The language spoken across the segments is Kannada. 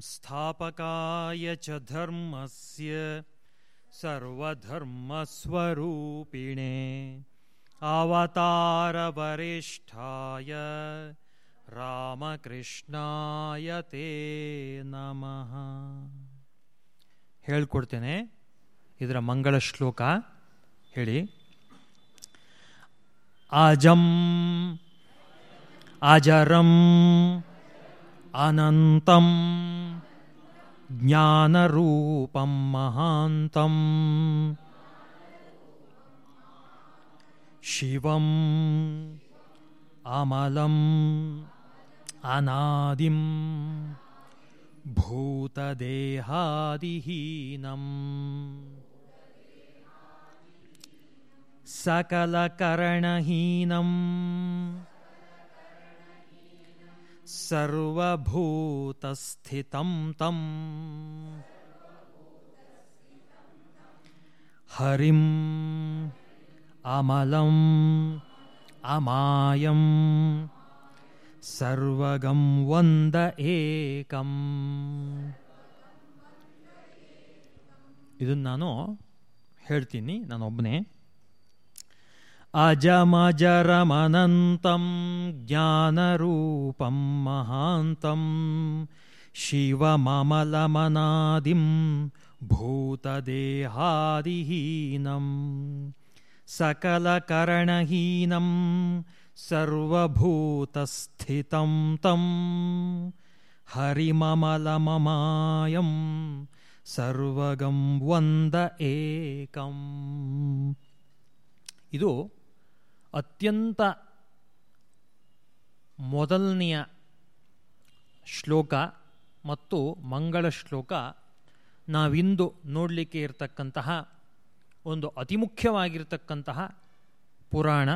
संस्थापकाय च धर्मस्य सर्वधर्मस्वरूपिणे अवतारवरिष्ठाय ರಾಮಕೃಷ್ಣಾಯ ತೇ ನಮಃ ಹೇಳ್ಕೊಡ್ತೇನೆ ಇದರ ಮಂಗಳ ಶ್ಲೋಕ ಹೇಳಿ ಅಜಂ ಅಜರಂ अनन्तं ज्ञानरूपं महान्तम्। शिवम् अमलम् अनादिं भूतदेहादिहीनम्। सकलकरणहीनम्। सर्वभूतस्थितं तम् हरिम् अमलम् अमायम् ಸರ್ವಗಂ ವಂದ ಏಕಂ ಇದನ್ನು ನಾನು ಹೇಳ್ತೀನಿ ನಾನೊಬ್ಬನೇ अजमजरमनन्तं ज्ञानरूपं महान्तं शिवममलमनादिं भूतदेहादिहीनं सकलकरणहीनं सर्वभूतस्थितं तं हरिममलममायं सर्वगं वन्द एकम्। इदो ಅತ್ಯಂತ ಮೊದಲನೆಯ ಶ್ಲೋಕ ಮತ್ತು ಮಂಗಳ ಶ್ಲೋಕ ನಾವಿಂದು ನೋಡಲಿಕ್ಕೆ ಇರತಕ್ಕಂತಹ ಒಂದು ಅತಿ ಮುಖ್ಯವಾಗಿರ್ತಕ್ಕಂತಹ ಪುರಾಣ,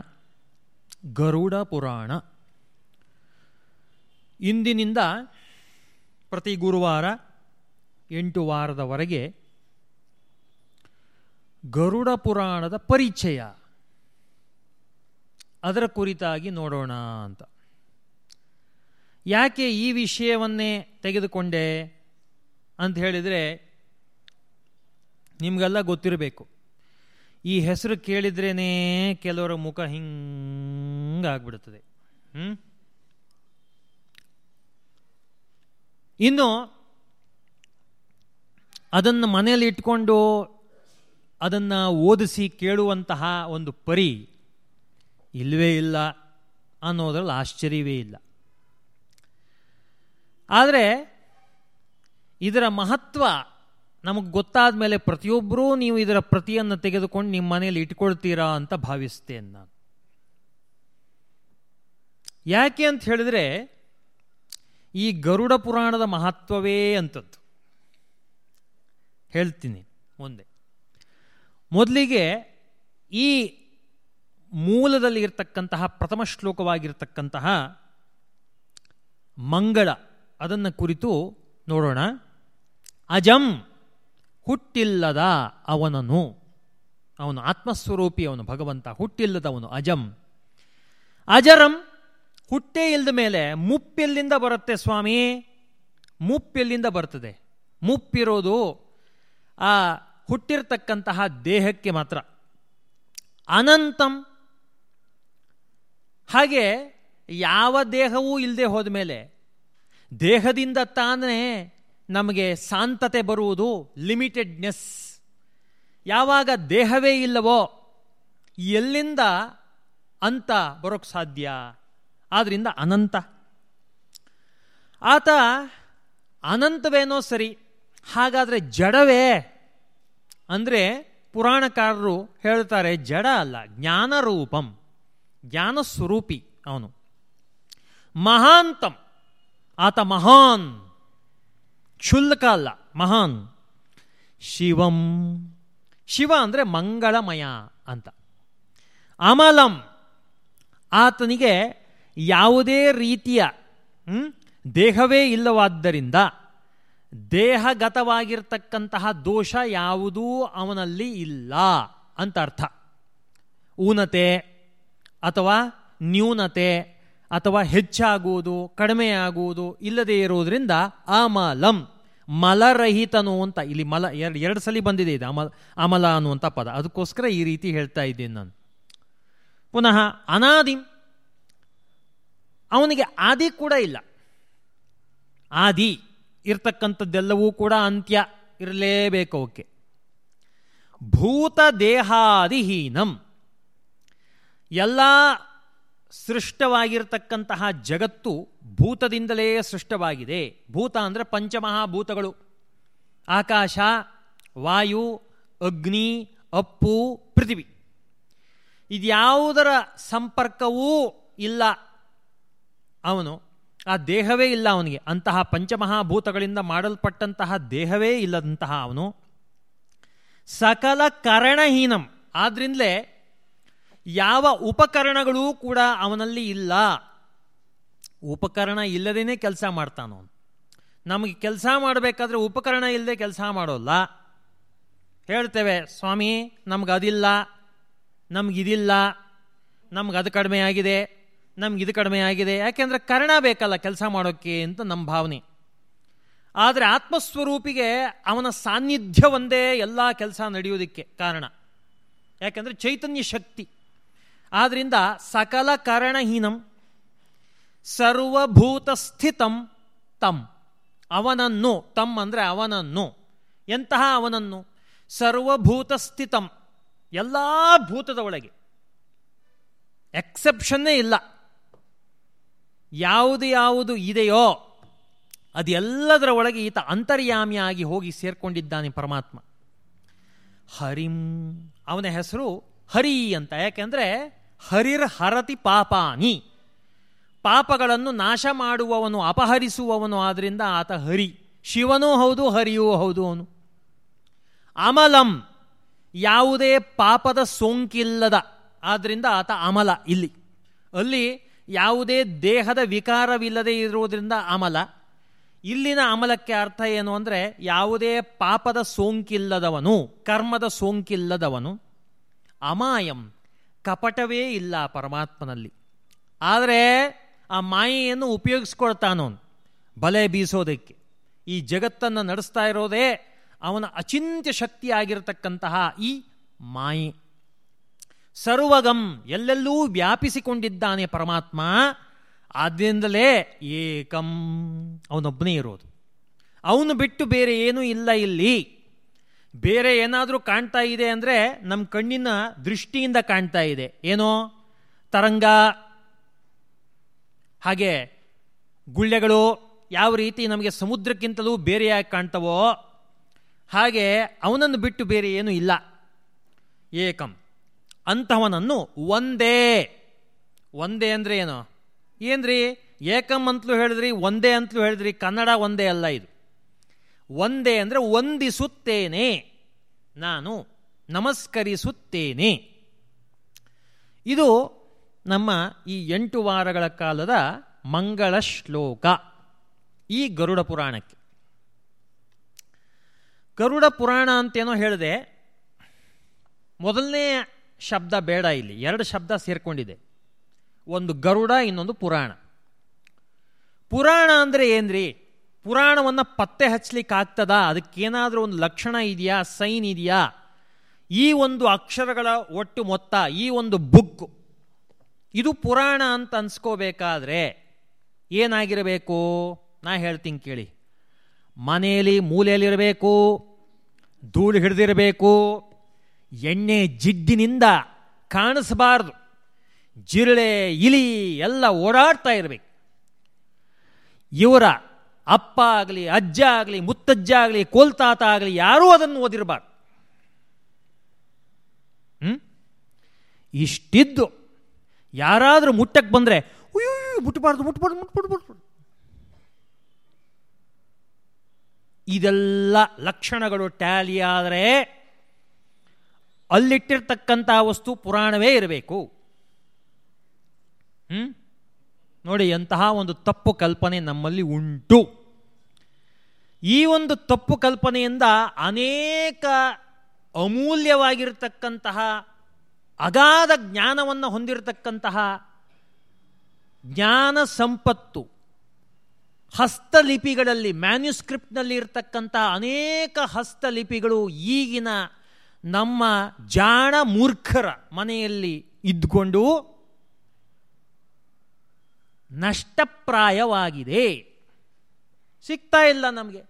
ಗರುಡ ಪುರಾಣ. ಇಂದಿನಿಂದ ಪ್ರತಿ ಗುರುವಾರ ಎಂಟು ವಾರದವರೆಗೆ ಗರುಡ ಪುರಾಣದ ಪರಿಚಯ. ಅದರ ಕುರಿತಾಗಿ ನೋಡೋಣ ಅಂತ. ಯಾಕೆ ಈ ವಿಷಯವನ್ನೇ ತೆಗೆದುಕೊಂಡೆ ಅಂತ ಹೇಳಿದರೆ ನಿಮಗೆಲ್ಲ ಗೊತ್ತಿರಬೇಕು. ಈ ಹೆಸರು ಕೇಳಿದ್ರೇ ಕೆಲವರ ಮುಖ ಹಿಂಗಾಗ್ಬಿಡುತ್ತದೆ. ಇನ್ನು ಅದನ್ನು ಮನೆಯಲ್ಲಿ ಇಟ್ಕೊಂಡು ಅದನ್ನು ಓದಿಸಿ ಕೇಳುವಂತಹ ಒಂದು ಪರಿ ಇಲ್ಲವೇ ಇಲ್ಲ ಅನ್ನೋದ್ರಲ್ಲಿ ಆಶ್ಚರ್ಯವೇ ಇಲ್ಲ. ಆದರೆ ಇದರ ಮಹತ್ವ ನಮಗೆ ಗೊತ್ತಾದ ಮೇಲೆ ಪ್ರತಿಯೊಬ್ಬರೂ ನೀವು ಇದರ ಪ್ರತಿಯನ್ನು ತೆಗೆದುಕೊಂಡು ನಿಮ್ಮ ಮನೆಯಲ್ಲಿ ಇಟ್ಕೊಳ್ತೀರಾ ಅಂತ ಭಾವಿಸ್ತೇನೆ ನಾನು. ಯಾಕೆ ಅಂತ ಹೇಳಿದ್ರೆ ಈ ಗರುಡ ಪುರಾಣದ ಮಹತ್ವವೇ ಅಂಥದ್ದು ಹೇಳ್ತೀನಿ ಮುಂದೆ. ಮೊದಲಿಗೆ ಈ ಮೂಲದಲ್ಲಿ ಇರತಕ್ಕಂತಹ ಪ್ರಥಮ ಶ್ಲೋಕವಾಗಿರ್ತಕ್ಕಂತಹ ಮಂಗಳ, ಅದನ್ನು ಕುರಿತು ನೋಡೋಣ. ಅಜಂ, ಹುಟ್ಟಿಲ್ಲದ ಅವನನು. ಅವನು ಆತ್ಮಸ್ವರೂಪಿ, ಅವನು ಭಗವಂತ ಹುಟ್ಟಿಲ್ಲದವನು ಅಜಂ. ಅಜರಂ, ಹುಟ್ಟೇ ಇಲ್ಲದ ಮೇಲೆ ಮುಪ್ಪೆಲ್ಲಿಂದ ಬರುತ್ತೆ ಸ್ವಾಮಿ. ಮುಪ್ಪೆಲ್ಲಿಂದ ಬರ್ತದೆ. ಮುಪ್ಪಿರೋದು ಆ ಹುಟ್ಟಿರ್ತಕ್ಕಂತಹ ದೇಹಕ್ಕೆ ಮಾತ್ರ. ಅನಂತಂ ಹಾಗೆ ಯಾವ ದೇಹವೂ ಇಲ್ಲದೆ ಹೋದ ಮೇಲೆ ದೇಹದಿಂದ ತಾನೇ ನಮಗೆ ಶಾಂತತೆ ಬರುವುದು, ಲಿಮಿಟೆಡ್ನೆಸ್. ಯಾವಾಗ ದೇಹವೇ ಇಲ್ಲವೋ ಎಲ್ಲಿಂದ ಅಂತ ಬರೋಕ್ಕೆ ಸಾಧ್ಯ? ಆದ್ದರಿಂದ ಅನಂತ. ಆತ ಅನಂತವೇನೋ ಸರಿ, ಹಾಗಾದರೆ ಜಡವೇ? ಅಂದರೆ ಪುರಾಣಕಾರರು ಹೇಳ್ತಾರೆ, ಜಡ ಅಲ್ಲ, ಜ್ಞಾನರೂಪಂ. ಜ್ಞಾನ ಸ್ವರೂಪಿ ಅವನು. ಮಹಾಂತಂ. ಆತ ಮಹಾನ್. ಕ್ಷುಲ್ಲಕ ಅಲ್ಲ, ಮಹಾನ್. ಶಿವಂ. ಶಿವ ಅಂದರೆ ಮಂಗಳಮಯ ಅಂತ. ಅಮಲಂ. ಆತನಿಗೆ ಯಾವುದೇ ರೀತಿಯ ದೇಹವೇ ಇಲ್ಲವಾದ್ದರಿಂದ ದೇಹಗತವಾಗಿರ್ತಕ್ಕಂತಹ ದೋಷ ಯಾವುದೂ ಅವನಲ್ಲಿ ಇಲ್ಲ ಅಂತ ಅರ್ಥ. ಊನತೆ. ಅಥವಾ ನ್ಯೂನತೆ ಅಥವಾ ಹೆಚ್ಚಾಗುವುದು, ಕಡಿಮೆಯಾಗುವುದು ಇಲ್ಲದೇ ಇರುವುದರಿಂದ ಅಮಲಂ, ಮಲರಹಿತನು ಅಂತ. ಇಲ್ಲಿ ಮಲ, ಎರಡು ಎರಡು ಸಲ ಬಂದಿದೆ ಇದು, ಅಮಲ ಅಮಲ ಅನ್ನುವಂಥ ಪದ. ಅದಕ್ಕೋಸ್ಕರ ಈ ರೀತಿ ಹೇಳ್ತಾ ಇದ್ದೇನೆ ನಾನು. ಪುನಃ ಅನಾದಿ. ಅವನಿಗೆ ಆದಿ ಕೂಡ ಇಲ್ಲ. ಆದಿ ಇರ್ತಕ್ಕಂಥದ್ದೆಲ್ಲವೂ ಕೂಡ ಅಂತ್ಯ ಇರಲೇಬೇಕು ಅವಕ್ಕೆ. ಭೂತ ದೇಹಾದಿಹೀನಂ. ಎಲ್ಲ ಸೃಷ್ಟವಾಗಿರ್ತಕ್ಕಂತಹ ಜಗತ್ತು ಭೂತದಿಂದಲೇ ಸೃಷ್ಟವಾಗಿದೆ. ಭೂತ ಅಂದರೆ ಪಂಚಮಹಾಭೂತಗಳು. ಆಕಾಶ, ವಾಯು, ಅಗ್ನಿ, ಅಪ್ಪು, ಪೃಥಿವಿ. ಇದ್ಯಾವುದರ ಸಂಪರ್ಕವೂ ಇಲ್ಲ ಅವನು. ಆ ದೇಹವೇ ಇಲ್ಲ ಅವನಿಗೆ. ಅಂತಹ ಪಂಚಮಹಾಭೂತಗಳಿಂದ ಮಾಡಲ್ಪಟ್ಟಂತಹ ದೇಹವೇ ಇಲ್ಲದಂತಹ ಅವನು. ಸಕಲ ಕರಣಹೀನಂ. ಆದ್ರಿಂದಲೇ ಯಾವ ಉಪಕರಣಗಳೂ ಕೂಡ ಅವನಲ್ಲಿ ಇಲ್ಲ. ಉಪಕರಣ ಇಲ್ಲದೇನೆ ಕೆಲಸ ಮಾಡ್ತಾನವನು. ನಮಗೆ ಕೆಲಸ ಮಾಡಬೇಕಾದ್ರೆ ಉಪಕರಣ ಇಲ್ಲದೆ ಕೆಲಸ ಮಾಡೋಲ್ಲ. ಹೇಳ್ತೇವೆ, ಸ್ವಾಮಿ, ನಮ್ಗೆ ಅದಿಲ್ಲ ನಮಗಿದಿಲ್ಲ ನಮ್ಗೆ ಅದು ಕಡಿಮೆ ಆಗಿದೆ, ನಮ್ಗೆ ಇದು ಕಡಿಮೆ ಆಗಿದೆ. ಯಾಕೆಂದರೆ ಕರ್ಣ ಬೇಕಲ್ಲ ಕೆಲಸ ಮಾಡೋಕ್ಕೆ ಅಂತ ನಮ್ಮ ಭಾವನೆ. ಆದರೆ ಆತ್ಮಸ್ವರೂಪಿಗೆ ಅವನ ಸಾನ್ನಿಧ್ಯ ಒಂದೇ ಎಲ್ಲ ಕೆಲಸ ನಡೆಯುವುದಕ್ಕೆ ಕಾರಣ. ಯಾಕೆಂದರೆ ಚೈತನ್ಯ ಶಕ್ತಿ. ಆದ್ದರಿಂದ ಸಕಲ ಕಾರಣಹೀನಂ ಸರ್ವಭೂತ ಸ್ಥಿತಂ ತಂ. ಅವನನ್ನು ತಮ್ ಅಂದರೆ ಅವನನ್ನು. ಎಂತಹ ಅವನನ್ನು? ಸರ್ವಭೂತ ಸ್ಥಿತಂ ಎಲ್ಲ ಭೂತದ ಒಳಗೆ. ಎಕ್ಸೆಪ್ಷನ್ನೇ ಇಲ್ಲ. ಯಾವುದು ಯಾವುದು ಇದೆಯೋ, ಅದೆಲ್ಲದರ ಒಳಗೆ ಈತ ಅಂತರ್ಯಾಮಿಯಾಗಿ ಹೋಗಿ ಸೇರ್ಕೊಂಡಿದ್ದಾನೆ ಪರಮಾತ್ಮ. ಹರಿಂ, ಅವನ ಹೆಸರು ಹರಿ ಅಂತ. ಯಾಕೆಂದರೆ ಹರಿರ್ ಹರತಿ ಪಾಪಾನಿ. ಪಾಪಗಳನ್ನು ನಾಶ ಮಾಡುವವನು, ಅಪಹರಿಸುವವನು ಆದ್ದರಿಂದ ಆತ ಹರಿ. ಶಿವನೂ ಹೌದು, ಹರಿಯೂ ಹೌದು ಅವನು. ಅಮಲಂ, ಯಾವುದೇ ಪಾಪದ ಸೋಂಕಿಲ್ಲದ. ಆದ್ದರಿಂದ ಆತ ಅಮಲ ಇಲ್ಲಿ. ಅಲ್ಲಿ ಯಾವುದೇ ದೇಹದ ವಿಕಾರವಿಲ್ಲದೆ ಇರುವುದರಿಂದ ಅಮಲ. ಇಲ್ಲಿನ ಅಮಲಕ್ಕೆ ಅರ್ಥ ಏನು ಅಂದರೆ, ಯಾವುದೇ ಪಾಪದ ಸೋಂಕಿಲ್ಲದವನು, ಕರ್ಮದ ಸೋಂಕಿಲ್ಲದವನು, ಅಮಾಯಂ. ಕಪಟವೇ ಇಲ್ಲ ಪರಮಾತ್ಮನಲ್ಲಿ. ಆದರೆ ಆ ಮಾಯೆಯನ್ನು ಉಪಯೋಗಿಸ್ಕೊಳ್ತಾನವನು ಬಲೆ ಬೀಸೋದಕ್ಕೆ. ಈ ಜಗತ್ತನ್ನು ನಡೆಸ್ತಾ ಇರೋದೇ ಅವನ ಅಚಿಂತ್ಯ ಶಕ್ತಿಯಾಗಿರತಕ್ಕಂತಹ ಈ ಮಾಯೆ. ಸರ್ವಗಂ ಎಲ್ಲೆಲ್ಲೂ ವ್ಯಾಪಿಸಿಕೊಂಡಿದ್ದಾನೆ ಪರಮಾತ್ಮ ಆದ್ದರಿಂದಲೇ ಏಕಂ ಅವನೊಬ್ಬನೇ ಇರೋದು. ಅವನು ಬಿಟ್ಟು ಬೇರೆ ಏನೂ ಇಲ್ಲ ಇಲ್ಲಿ. ಬೇರೆ ಏನಾದರೂ ಕಾಣ್ತಾ ಇದೆ ಅಂದರೆ ನಮ್ಮ ಕಣ್ಣಿನ ದೃಷ್ಟಿಯಿಂದ ಕಾಣ್ತಾ ಇದೆ. ಏನೋ? ತರಂಗ. ಹಾಗೆ ಗುಳ್ಳೆಗಳು ಯಾವ ರೀತಿ ನಮಗೆ ಸಮುದ್ರಕ್ಕಿಂತಲೂ ಬೇರೆಯಾಗಿ ಕಾಣ್ತವೋ, ಹಾಗೆ ಅವನನ್ನು ಬಿಟ್ಟು ಬೇರೆ ಏನೂ ಇಲ್ಲ. ಏಕಂ. ಅಂತಹವನನ್ನು ಒಂದೇ. ಒಂದೇ ಅಂದರೆ ಏನು? ಏನ್ರಿ? ಏಕಂ ಅಂತಲೂ ಹೇಳಿದ್ರಿ, ಒಂದೇ ಅಂತಲೂ ಹೇಳಿದ್ರಿ, ಕನ್ನಡ ಒಂದೇ ಅಲ್ಲ ಇದು. ಒಂದೇ ಅಂದರೆ ವಂದಿಸುತ್ತೇನೆ. ನಾನು ನಮಸ್ಕರಿಸುತ್ತೇನೆ. ಇದು ನಮ್ಮ ಈ ಎಂಟು ವಾರಗಳ ಕಾಲದ ಮಂಗಳ ಶ್ಲೋಕ. ಈ ಗರುಡ ಪುರಾಣಕ್ಕೆ. ಗರುಡ ಪುರಾಣ ಅಂತೇನೋ ಹೇಳಿದೆ, ಮೊದಲನೇ ಶಬ್ದ ಬೇಡ ಇಲ್ಲಿ, ಎರಡು ಶಬ್ದ ಸೇರ್ಕೊಂಡಿದೆ. ಒಂದು ಗರುಡ, ಇನ್ನೊಂದು ಪುರಾಣ. ಪುರಾಣ ಅಂದರೆ ಏನ್ರಿ? ಪುರಾಣವನ್ನು ಪತ್ತೆ ಹಚ್ಚಲಿಕ್ಕೆ ಆಗ್ತದಾ ಅದಕ್ಕೇನಾದರೂ ಒಂದು ಲಕ್ಷಣ ಇದೆಯಾ? ಸೈನ್ ಇದೆಯಾ? ಈ ಒಂದು ಅಕ್ಷರಗಳ ಒಟ್ಟು ಮೊತ್ತ, ಈ ಒಂದು ಬುಕ್, ಇದು ಪುರಾಣ ಅಂತ ಅನ್ಸ್ಕೋಬೇಕಾದ್ರೆ ಏನಾಗಿರಬೇಕು? ನಾ ಹೇಳ್ತೀನಿ ಕೇಳಿ. ಮನೆಯಲ್ಲಿ ಮೂಲೆಯಲ್ಲಿರಬೇಕು, ಧೂಳು ಹಿಡಿದಿರಬೇಕು, ಎಣ್ಣೆ ಜಿಡ್ಡಿನಿಂದ ಕಾಣಿಸಬಾರ್ದು. ಜಿರಳೆ, ಇಲಿ ಎಲ್ಲ ಓಡಾಡ್ತಾ ಇರಬೇಕು. ಇವರ ಅಪ್ಪ ಆಗಲಿ, ಅಜ್ಜ ಆಗಲಿ, ಮುತ್ತಜ್ಜ ಆಗಲಿ, ಕೋಲ್ತಾತ ಆಗಲಿ, ಯಾರೂ ಅದನ್ನು ಓದಿರಬಾರ್ದು. ಇಷ್ಟಿದ್ದು. ಯಾರಾದರೂ ಮುಟ್ಟಕ್ಕೆ ಬಂದರೆ ಅಯ್ಯೋ ಮುಟ್ಟಬಾರ್ದು ಮುಟ್ಬಾರ್ದು ಮುಟ್ಬಿಡ್ಬಾರ್ದು ಇದೆಲ್ಲ ಲಕ್ಷಣಗಳು ಟ್ಯಾಲಿ ಆದರೆ ಅಲ್ಲಿಟ್ಟಿರ್ತಕ್ಕಂಥ ವಸ್ತು ಪುರಾಣವೇ ಇರಬೇಕು. ಹ್ಮ್? ನೋಡಿ, ಎಂತಹ ಒಂದು ತಪ್ಪು ಕಲ್ಪನೆ ನಮ್ಮಲ್ಲಿ ಉಂಟು. ಈ ಒಂದು ತಪ್ಪು ಕಲ್ಪನೆಯಿಂದ ಅನೇಕ ಅಮೂಲ್ಯವಾಗಿರತಕ್ಕಂತಹ ಅಗಾಧ ಜ್ಞಾನವನ್ನು ಹೊಂದಿರತಕ್ಕಂತಹ ಜ್ಞಾನ ಸಂಪತ್ತು ಹಸ್ತಲಿಪಿಗಳಲ್ಲಿ ಮ್ಯಾನ್ಯುಸ್ಕ್ರಿಪ್ಟ್ನಲ್ಲಿ ಇರತಕ್ಕಂತಹ ಅನೇಕ ಹಸ್ತಲಿಪಿಗಳು ಈಗಿನ ನಮ್ಮ ಜಾಣ ಮೂರ್ಖರ ಮನೆಯಲ್ಲಿ ಇದ್ಕೊಂಡು ನಷ್ಟಪ್ರಾಯವಾಗಿದೆ. ಸಿಗ್ತಾ ಇಲ್ಲ ನಮಗೆ.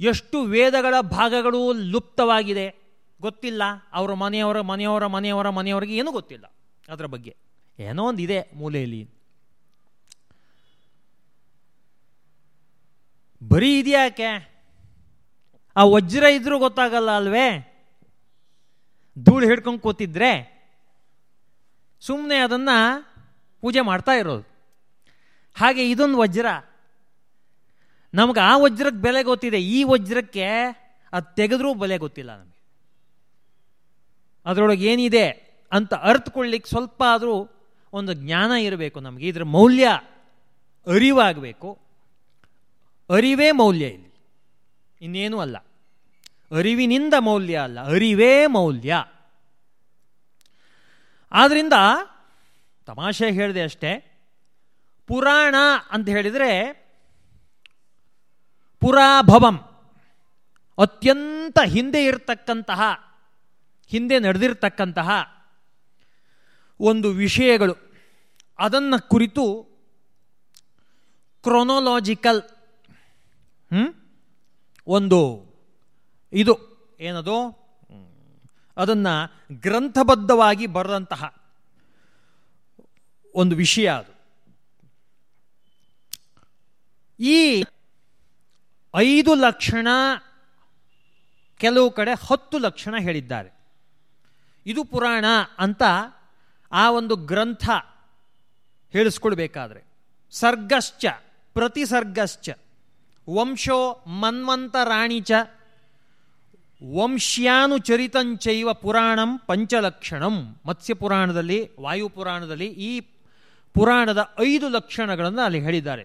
ಎಷ್ಟು ವೇದಗಳ ಭಾಗಗಳು ಲುಪ್ತವಾಗಿದೆ. ಗೊತ್ತಿಲ್ಲ. ಅವರ ಮನೆಯವರ ಮನೆಯವರ ಮನೆಯವರ, ಮನೆಯವರಿಗೆ ಏನೂ ಗೊತ್ತಿಲ್ಲ. ಅದರ ಬಗ್ಗೆ. ಏನೋ ಒಂದು ಇದೆ ಮೂಲೆಯಲ್ಲಿ. ಬರೀ ಇದೆಯಾಕೆ ಆ ವಜ್ರ ಇದ್ರೂ ಗೊತ್ತಾಗಲ್ಲ ಅಲ್ವೇ? ಧೂಳು ಹಿಡ್ಕೊಂಡು ಕೂತಿದ್ರೆ ಸುಮ್ಮನೆ ಅದನ್ನು ಪೂಜೆ ಮಾಡ್ತಾ ಇರೋದು. ಹಾಗೆ ಇದೊಂದು ವಜ್ರ. ನಮಗೆ ಆ ವಜ್ರಕ್ಕೆ ಬೆಲೆ ಗೊತ್ತಿದೆ. ಈ ವಜ್ರಕ್ಕೆ ಅದು ತೆಗೆದ್ರೂ ಬೆಲೆ ಗೊತ್ತಿಲ್ಲ ನಮಗೆ. ಅದರೊಳಗೆ ಏನಿದೆ ಅಂತ ಅರ್ಥಕೊಳ್ಳಿಕ್ಕೆ ಸ್ವಲ್ಪ ಆದರೂ ಒಂದು ಜ್ಞಾನ ಇರಬೇಕು ನಮಗೆ. ಇದರ ಮೌಲ್ಯ ಅರಿವಾಗಬೇಕು. ಅರಿವೇ ಮೌಲ್ಯ ಇಲ್ಲಿ. ಇನ್ನೇನೂ ಅಲ್ಲ. ಅರಿವಿನಿಂದ ಮೌಲ್ಯ ಅಲ್ಲ. ಅರಿವೇ ಮೌಲ್ಯ. ಆದ್ದರಿಂದ ತಮಾಷೆ ಹೇಳಿದೆ ಅಷ್ಟೇ. ಪುರಾಣ ಅಂತ ಹೇಳಿದರೆ ಪುರಾಭವಂ. ಅತ್ಯಂತ ಹಿಂದೆ ಇರತಕ್ಕಂತಹ, ಹಿಂದೆ ನಡೆದಿರ್ತಕ್ಕಂತಹ ಒಂದು ವಿಷಯಗಳು. ಅದನ್ನು ಕುರಿತು ಕ್ರೊನೊಲಾಜಿಕಲ್ ಒಂದು ಇದು ಏನದು? ಅದನ್ನು ಗ್ರಂಥಬದ್ಧವಾಗಿ ಬರೆದಂತಹ ಒಂದು ವಿಷಯ ಅದು. ಈ ಐದು ಲಕ್ಷಣ ಕೆಲವು ಕಡೆ ಹತ್ತು ಲಕ್ಷಣ ಹೇಳಿದ್ದಾರೆ. ಇದು ಪುರಾಣ ಅಂತ ಆ ಒಂದು ಗ್ರಂಥ ಹೇಳಿಸ್ಕೊಳ್ಬೇಕಾದ್ರೆ. ಸರ್ಗಶ್ಚ, ಪ್ರತಿಸರ್ಗಶ್ಚ, ವಂಶೋ ಮನ್ವಂತರಾಣಿ ಚ ವಂಶ್ಯಾನುಚರಿತಂಚೈವ ಪುರಾಣಂ ಪಂಚಲಕ್ಷಣಂ. ಮತ್ಸ್ಯ ಪುರಾಣದಲ್ಲಿ ವಾಯುಪುರಾಣದಲ್ಲಿ ಈ ಪುರಾಣದ ಐದು ಲಕ್ಷಣಗಳನ್ನು ಅಲ್ಲಿ ಹೇಳಿದ್ದಾರೆ.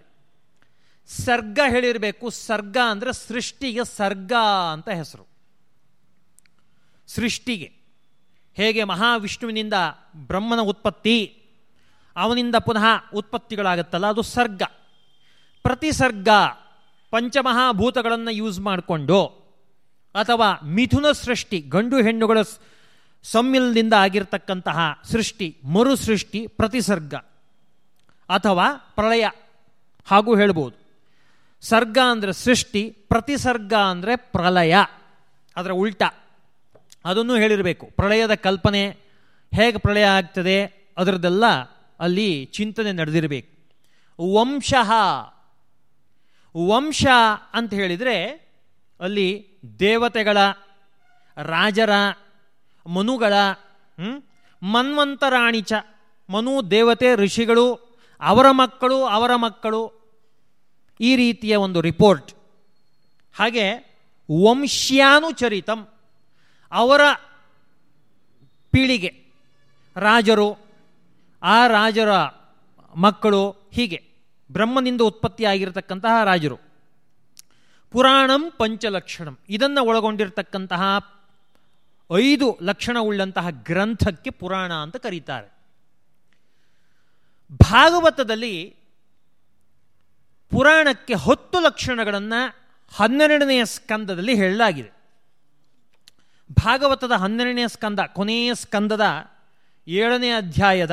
ಸರ್ಗ ಹೇಳಿರಬೇಕು, ಸರ್ಗ ಅಂದರೆ ಸೃಷ್ಟಿಗೆ ಸರ್ಗ ಅಂತ ಹೆಸರು. ಸೃಷ್ಟಿಗೆ. ಹೇಗೆ ಮಹಾವಿಷ್ಣುವಿನಿಂದ ಬ್ರಹ್ಮನ ಉತ್ಪತ್ತಿ, ಅವನಿಂದ ಪುನಃ ಉತ್ಪತ್ತಿಗಳಾಗುತ್ತಲ್ಲ, ಅದು ಸರ್ಗ. ಪ್ರತಿಸರ್ಗ ಪಂಚಮಹಾಭೂತಗಳನ್ನು ಯೂಸ್ ಮಾಡಿಕೊಂಡು, ಅಥವಾ ಮಿಥುನ ಸೃಷ್ಟಿ, ಗಂಡು ಹೆಣ್ಣುಗಳ ಸಮ್ಮಿಲದಿಂದ ಆಗಿರ್ತಕ್ಕಂತಹ ಸೃಷ್ಟಿ ಮರು ಸೃಷ್ಟಿ ಪ್ರತಿಸರ್ಗ ಅಥವಾ ಪ್ರಳಯ ಹಾಗೂ ಹೇಳ್ಬೋದು. ಸರ್ಗ ಅಂದರೆ ಸೃಷ್ಟಿ, ಪ್ರತಿಸರ್ಗ ಅಂದರೆ ಪ್ರಳಯ, ಅದರ ಉಲ್ಟ. ಅದನ್ನು ಹೇಳಿರಬೇಕು. ಪ್ರಳಯದ ಕಲ್ಪನೆ ಹೇಗೆ ಪ್ರಳಯ ಆಗ್ತದೆ, ಅದರದ್ದೆಲ್ಲ ಅಲ್ಲಿ ಚಿಂತನೆ ನಡೆದಿರಬೇಕು. ವಂಶ. ವಂಶ ಅಂತ ಹೇಳಿದರೆ ಅಲ್ಲಿ ದೇವತೆಗಳ, ರಾಜರ, ಮನುಗಳ ಮನ್ವಂತರಾಣಿಚ ಮನು, ದೇವತೆ, ಋಷಿಗಳು ಅವರ ಮಕ್ಕಳು ಅವರ ಮಕ್ಕಳು, ಈ ರೀತಿಯ ಒಂದು ರಿಪೋರ್ಟ್. ಹಾಗೆ ವಂಶ್ಯಾನುಚರಿತಂ ಅವರ ಪೀಳಿಗೆ, ರಾಜರು, ಆ ರಾಜರ ಮಕ್ಕಳು ಹೀಗೆ, ಬ್ರಹ್ಮನಿಂದ ಉತ್ಪತ್ತಿಯಾಗಿರತಕ್ಕಂತಹ ರಾಜರು. ಪುರಾಣಂ ಪಂಚಲಕ್ಷಣಂ, ಇದನ್ನು ಒಳಗೊಂಡಿರತಕ್ಕಂತಹ ಐದು ಲಕ್ಷಣವುಳ್ಳಂತಹ ಗ್ರಂಥಕ್ಕೆ ಪುರಾಣ ಅಂತ ಕರೀತಾರೆ. ಭಾಗವತದಲ್ಲಿ ಪುರಾಣಕ್ಕೆ ಹತ್ತು ಲಕ್ಷಣಗಳನ್ನು ಹನ್ನೆರಡನೆಯ ಸ್ಕಂದದಲ್ಲಿ ಹೇಳಲಾಗಿದೆ. ಭಾಗವತದ ಹನ್ನೆರಡನೆಯ ಸ್ಕಂದ, ಕೊನೆಯ ಸ್ಕಂದದ ಏಳನೇ ಅಧ್ಯಾಯದ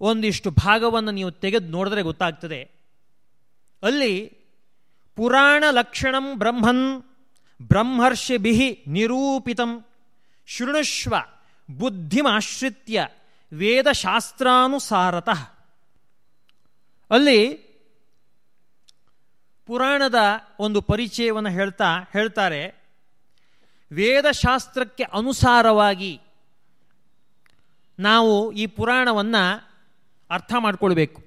ಒಂದಿಷ್ಟು ಭಾಗವನ್ನು ನೀವು ತೆಗೆದು ನೋಡಿದ್ರೆ ಗೊತ್ತಾಗ್ತದೆ. ಅಲ್ಲಿ ಪುರಾಣ ಲಕ್ಷಣಂ ಬ್ರಹ್ಮನ್ ಬ್ರಹ್ಮರ್ಷಿಭಿ ನಿರೂಪಿತಂ ಶೃಣುಷ್ವ ಬುದ್ಧಿಮಾಶ್ರಿತ್ಯ ವೇದಶಾಸ್ತ್ರಾನುಸಾರತಃ. ಅಲ್ಲಿ ಪುರಾಣದ ಒಂದು ಪರಿಚಯವನ್ನು ಹೇಳ್ತಾ, ಹೇಳ್ತಾರೆ, ವೇದಶಾಸ್ತ್ರಕ್ಕೆ ಅನುಸಾರವಾಗಿ ನಾವು ಈ ಪುರಾಣವನ್ನು ಅರ್ಥ ಮಾಡಿಕೊಳ್ಬೇಕು.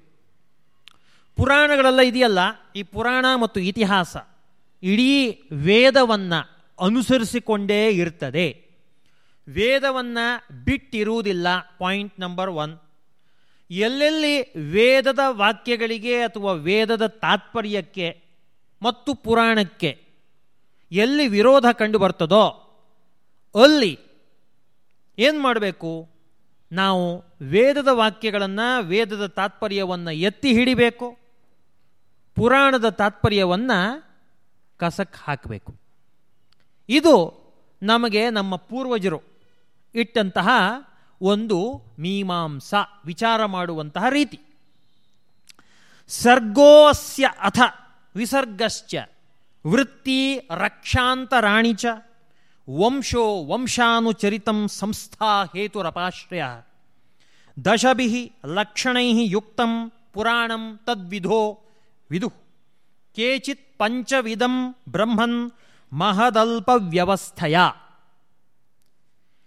ಪುರಾಣಗಳೆಲ್ಲ ಇದೆಯಲ್ಲ, ಈ ಪುರಾಣ ಮತ್ತು ಇತಿಹಾಸ ಇಡೀ ವೇದವನ್ನು ಅನುಸರಿಸಿಕೊಂಡೇ ಇರ್ತದೆ. ವೇದವನ್ನು ಬಿಟ್ಟಿರುವುದಿಲ್ಲ. ಪಾಯಿಂಟ್ ನಂಬರ್ ಒನ್ ಎಲ್ಲೆಲ್ಲಿ ವೇದದ ವಾಕ್ಯಗಳಿಗೆ ಅಥವಾ ವೇದದ ತಾತ್ಪರ್ಯಕ್ಕೆ ಮತ್ತು ಪುರಾಣಕ್ಕೆ ಎಲ್ಲಿ ವಿರೋಧ ಕಂಡು ಬರ್ತದೋ ಅಲ್ಲಿ ಏನು ಮಾಡಬೇಕು? ನಾವು ವೇದದ ವಾಕ್ಯಗಳನ್ನು, ವೇದದ ತಾತ್ಪರ್ಯವನ್ನು ಎತ್ತಿ ಹಿಡಿಬೇಕು. ಪುರಾಣದ ತಾತ್ಪರ್ಯವನ್ನು ಕಸಕ್ಕೆ ಹಾಕಬೇಕು. ಇದು ನಮಗೆ ನಮ್ಮ ಪೂರ್ವಜರು ಇಟ್ಟಂತಹ ಒಂದು ಮೀಮಾಂಸ, ವಿಚಾರ ಮಾಡುವಂತಹ ರೀತಿ. ಸರ್ಗೋಸ್ಯ ಅಥ, ವಿಸರ್ಗಶ್ಚ, ವೃತ್ತಿ ರಕ್ಷಾಂತರಾಣಿ ಚ ವಂಶೋ ವಂಶಾನುಚರಿತಂ ಸಂಸ್ಥಾ ಹೇತುರಪಾಶ್ರಯ ದಶಭಿ ಲಕ್ಷಣೈ ಯುಕ್ತಂ ಪುರಾಣ ತದ್ವಿಧೋ ವಿದು, ಕೇಚಿತ್ ಪಂಚವಿಧಂ ಬ್ರಹ್ಮನ್ ಮಹದಲ್ಪ ವ್ಯವಸ್ಥೆಯ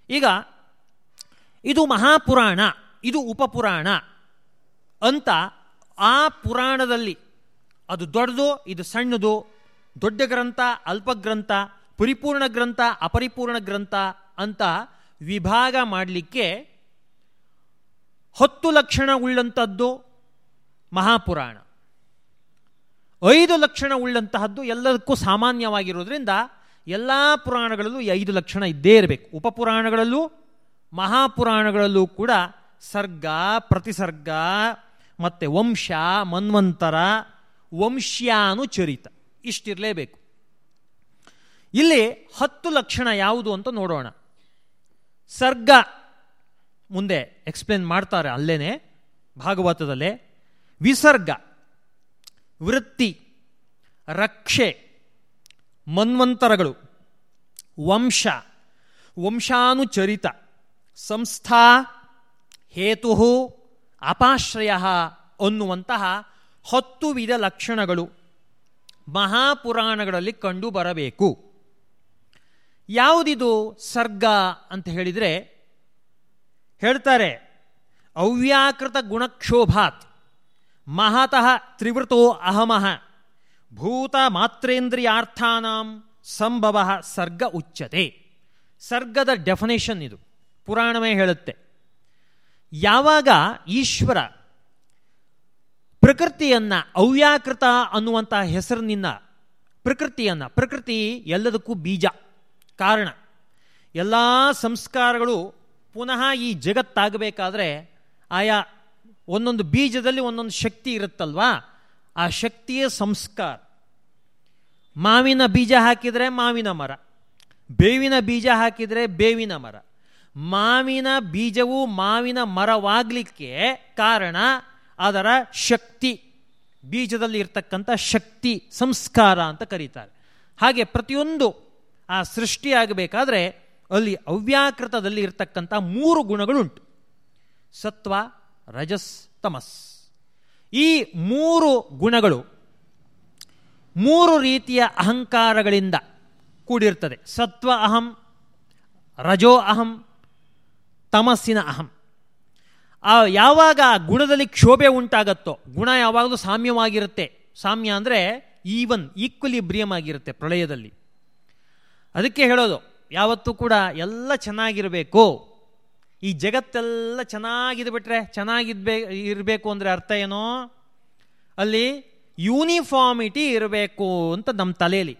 ಈಗ ಇದು ಮಹಾಪುರಾಣ, ಇದು ಉಪಪುರಾಣ ಅಂತ ಆ ಪುರಾಣದಲ್ಲಿ ಅದು ದೊಡ್ಡದು, ಇದು ಸಣ್ಣದು, ದೊಡ್ಡ ಗ್ರಂಥ, ಅಲ್ಪ ಗ್ರಂಥ, ಪರಿಪೂರ್ಣ ಗ್ರಂಥ, ಅಪರಿಪೂರ್ಣ ಗ್ರಂಥ ಅಂತ ವಿಭಾಗ ಮಾಡಲಿಕ್ಕೆ ಹತ್ತು ಲಕ್ಷಣ ಉಳ್ಳಂಥದ್ದು ಮಹಾಪುರಾಣ. ಐದು ಲಕ್ಷಣ ಉಳ್ಳಂತಹದ್ದು ಎಲ್ಲದಕ್ಕೂ ಸಾಮಾನ್ಯವಾಗಿರೋದ್ರಿಂದ ಎಲ್ಲ ಪುರಾಣಗಳಲ್ಲೂ ಈ ಐದು ಲಕ್ಷಣ ಇದ್ದೇ ಇರಬೇಕು. ಉಪಪುರಾಣಗಳಲ್ಲೂ, ಮಹಾಪುರಾಣಗಳಲ್ಲೂ ಕೂಡ ಸರ್ಗ, ಪ್ರತಿಸರ್ಗ, ಮತ್ತು ವಂಶ, ಮನ್ವಂತರ ವಂಶ್ಯಾನುಚರಿತ ಇಷ್ಟಿರಲೇಬೇಕು. ಇಲ್ಲಿ ಹತ್ತು ಲಕ್ಷಣ ಯಾವುದು ಅಂತ ನೋಡೋಣ. ಸರ್ಗ ಮುಂದೆ ಎಕ್ಸ್ಪ್ಲೇನ್ ಮಾಡ್ತಾರೆ ಅಲ್ಲೇ ಭಾಗವತದಲ್ಲೇ. ವಿಸರ್ಗ, ವೃತ್ತಿ, ರಕ್ಷೆ ಮನ್ವಂತರಗಳು. ವಂಶ. ವಂಶಾನುಚರಿತ. ಸಂಸ್ಥಾ. ಹೇತು. ಅಪಾಶ್ರಯ ಅನ್ನುವಂತಹ ಹತ್ತು ವಿಧ ಲಕ್ಷಣಗಳು ಮಹಾಪುರಾಣಗಳಲ್ಲಿ ಕಂಡು ಬರಬೇಕು ಯಾವುದಿದು ಸರ್ಗ ಅಂತ ಹೇಳಿದರೆ ಹೇಳ್ತಾರೆ, ಅವ್ಯಾಕೃತ ಗುಣಕ್ಷೋಭಾತ್. ಮಹತಃ ತ್ರಿವೃತೋ ಅಹಮಃ ಭೂತ ಮಾತ್ರೇಂದ್ರಿಯಾರ್ಥಾನಾಂ ಸಂಭವ ಸರ್ಗ ಉಚ್ಚತೆ ಸರ್ಗದ ಡೆಫಿನೇಷನ್ ಇದು. ಪುರಾಣವೇ ಹೇಳುತ್ತೆ. ಯಾವಾಗ ಈಶ್ವರ ಪ್ರಕೃತಿಯನ್ನ ಅವ್ಯಾಕೃತ ಅನ್ನುವಂಥ ಹೆಸರಿನಿಂದ ಪ್ರಕೃತಿಯನ್ನ, ಪ್ರಕೃತಿ ಎಲ್ಲದಕ್ಕೂ ಬೀಜ, ಕಾರಣ. ಎಲ್ಲ ಸಂಸ್ಕಾರಗಳು ಪುನಃ ಈ ಜಗತ್ತಾಗಬೇಕಾದ್ರೆ ಆಯಾ ಒಂದೊಂದು ಬೀಜದಲ್ಲಿ ಒಂದೊಂದು ಶಕ್ತಿ ಇರುತ್ತಲ್ವಾ? ಆ ಶಕ್ತಿಯೇ ಸಂಸ್ಕಾರ. ಮಾವಿನ ಬೀಜ ಹಾಕಿದರೆ ಮಾವಿನ ಮರ. ಬೇವಿನ ಬೀಜ ಹಾಕಿದರೆ ಬೇವಿನ ಮರ. ಮಾವಿನ ಬೀಜವು ಮಾವಿನ ಮರವಾಗಲಿಕ್ಕೆ ಕಾರಣ ಅದರ ಶಕ್ತಿ. ಬೀಜದಲ್ಲಿ ಇರ್ತಕ್ಕಂಥ ಶಕ್ತಿ, ಸಂಸ್ಕಾರ ಅಂತ ಕರೀತಾರೆ. ಹಾಗೆ ಪ್ರತಿಯೊಂದು ಆ ಸೃಷ್ಟಿಯಾಗಬೇಕಾದ್ರೆ ಅಲ್ಲಿ ಅವ್ಯಾಕೃತದಲ್ಲಿ ಇರ್ತಕ್ಕಂಥ ಮೂರು ಗುಣಗಳುಂಟು. ಸತ್ವ, ರಜಸ್, ತಮಸ್. ಈ ಮೂರು ಗುಣಗಳು ಮೂರು ರೀತಿಯ ಅಹಂಕಾರಗಳಿಂದ ಕೂಡಿರ್ತದೆ. ಸತ್ವ ಅಹಂ, ರಜೋ ಅಹಂ, ತಮಸ್ಸಿನ ಅಹಂ. ಆ ಯಾವಾಗ ಗುಣದಲ್ಲಿ ಕ್ಷೋಭೆ ಉಂಟಾಗತ್ತೋ, ಗುಣ ಯಾವಾಗಲೂ ಸಾಮ್ಯವಾಗಿರುತ್ತೆ. ಸಾಮ್ಯ ಅಂದರೆ ಈವನ್ ಈಕ್ವಲಿ ಬ್ರಿಯಮ್ ಆಗಿರುತ್ತೆ ಪ್ರಳಯದಲ್ಲಿ. ಅದಕ್ಕೆ ಹೇಳೋದು, ಯಾವತ್ತೂ ಕೂಡ ಎಲ್ಲ ಚೆನ್ನಾಗಿರಬೇಕು. ಈ ಜಗತ್ತೆಲ್ಲ ಚೆನ್ನಾಗಿದ್ಬಿಟ್ರೆ ಚೆನ್ನಾಗಿದ್ಬೇ ಇರಬೇಕು ಅಂದರೆ ಅರ್ಥ ಏನೋ? ಅಲ್ಲಿ ಯೂನಿಫಾರ್ಮಿಟಿ ಇರಬೇಕು ಅಂತ ನಮ್ಮ ತಲೆಯಲ್ಲಿ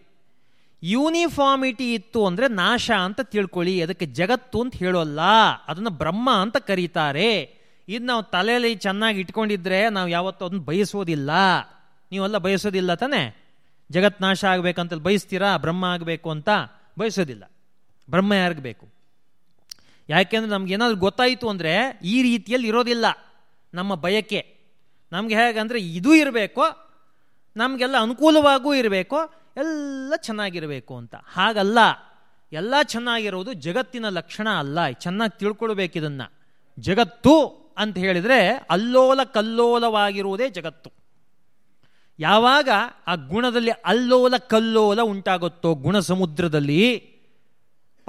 ಯೂನಿಫಾರ್ಮಿಟಿ ಇತ್ತು ಅಂದರೆ ನಾಶ ಅಂತ ತಿಳ್ಕೊಳ್ಳಿ, ಅದಕ್ಕೆ ಜಗತ್ತು ಅಂತ ಹೇಳೋಲ್ಲ. ಅದನ್ನು ಬ್ರಹ್ಮ ಅಂತ ಕರೀತಾರೆ. ಇದು ನಾವು ತಲೆಯಲ್ಲಿ ಚೆನ್ನಾಗಿ ಇಟ್ಕೊಂಡಿದ್ರೆ ನಾವು ಯಾವತ್ತೂ ಅದನ್ನು ಬಯಸೋದಿಲ್ಲ. ನೀವೆಲ್ಲ ಬಯಸೋದಿಲ್ಲ ತಾನೇ? ಜಗತ್ ನಾಶ ಆಗಬೇಕಂತ ಬಯಸ್ತೀರಾ? ಬ್ರಹ್ಮ ಆಗಬೇಕು ಅಂತ ಬಯಸೋದಿಲ್ಲ. ಬ್ರಹ್ಮ ಯಾರಿಗಬೇಕು ಯಾಕೆಂದ್ರೆ ನಮ್ಗೆ ಏನಾದರೂ ಗೊತ್ತಾಯಿತು ಅಂದರೆ ಈ ರೀತಿಯಲ್ಲಿ ಇರೋದಿಲ್ಲ ನಮ್ಮ ಬಯಕೆ. ನಮಗೆ ಹೇಗಂದರೆ ಇದು ಇರಬೇಕು, ನಮಗೆಲ್ಲ ಅನುಕೂಲವಾಗೂ ಇರಬೇಕು, ಎಲ್ಲ ಚೆನ್ನಾಗಿರಬೇಕು ಅಂತ. ಹಾಗಲ್ಲ, ಎಲ್ಲ ಚೆನ್ನಾಗಿರೋದು ಜಗತ್ತಿನ ಲಕ್ಷಣ ಅಲ್ಲ. ಚೆನ್ನಾಗಿ ತಿಳ್ಕೊಳ್ಬೇಕು ಇದನ್ನು. ಜಗತ್ತು ಅಂತ ಹೇಳಿದರೆ ಅಲ್ಲೋಲ ಕಲ್ಲೋಲವಾಗಿರುವುದೇ ಜಗತ್ತು. ಯಾವಾಗ ಆ ಗುಣದಲ್ಲಿ ಅಲ್ಲೋಲ ಕಲ್ಲೋಲ ಉಂಟಾಗುತ್ತೋ ಗುಣ ಸಮುದ್ರದಲ್ಲಿ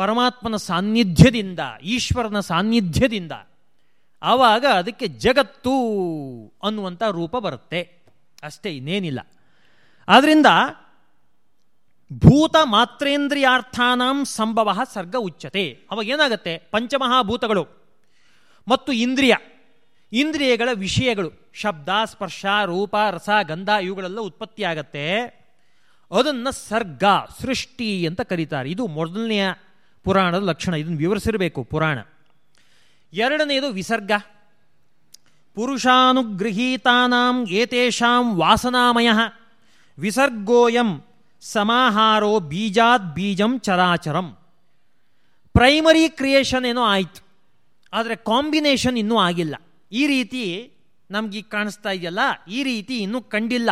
ಪರಮಾತ್ಮನ ಸಾನ್ನಿಧ್ಯದಿಂದ, ಈಶ್ವರನ ಸಾನ್ನಿಧ್ಯದಿಂದ, ಆವಾಗ ಅದಕ್ಕೆ ಜಗತ್ತು ಅನ್ನುವಂಥ ರೂಪ ಬರುತ್ತೆ. ಅಷ್ಟೇ ಇನ್ನೇನಿಲ್ಲ. ಆದ್ದರಿಂದ ಭೂತ ಮಾತ್ರೇಂದ್ರಿಯಾರ್ಥಾನಾಂ ಸಂಭವ ಸರ್ಗ ಉಚ್ಚತೆ ಅವಾಗ ಏನಾಗುತ್ತೆ? ಪಂಚಮಹಾಭೂತಗಳು ಮತ್ತು ಇಂದ್ರಿಯ, ಇಂದ್ರಿಯಗಳ ವಿಷಯಗಳು, ಶಬ್ದ, ಸ್ಪರ್ಶ, ರೂಪ, ರಸ, ಗಂಧ, ಇವುಗಳೆಲ್ಲ ಉತ್ಪತ್ತಿಯಾಗತ್ತೆ. ಅದನ್ನು ಸರ್ಗ, ಸೃಷ್ಟಿ ಅಂತ ಕರೀತಾರೆ. ಇದು ಮೊದಲನೆಯ ಪುರಾಣದ ಲಕ್ಷಣ, ಇದನ್ನು ವಿವರಿಸಿರಬೇಕು ಪುರಾಣ. ಎರಡನೆಯದು ವಿಸರ್ಗ. ಪುರುಷಾನುಗೃಹೀತಾನಾಂ ಏತೇಷಾಂ ವಾಸನಾಮಯ ವಿಸರ್ಗೋಯಂ ಸಮಾಹಾರೋ ಬೀಜಾತ್ ಬೀಜಂ ಚರಾಚರಂ. ಪ್ರೈಮರಿ ಕ್ರಿಯೇಷನ್ ಏನೋ ಆಯಿತು, ಆದರೆ ಕಾಂಬಿನೇಷನ್ ಇನ್ನೂ ಆಗಿಲ್ಲ. ಈ ರೀತಿ ನಮ್ಗೆ ಕಾಣಿಸ್ತಾ ಇದೆಯಲ್ಲ, ಈ ರೀತಿ ಇನ್ನೂ ಕಂಡಿಲ್ಲ.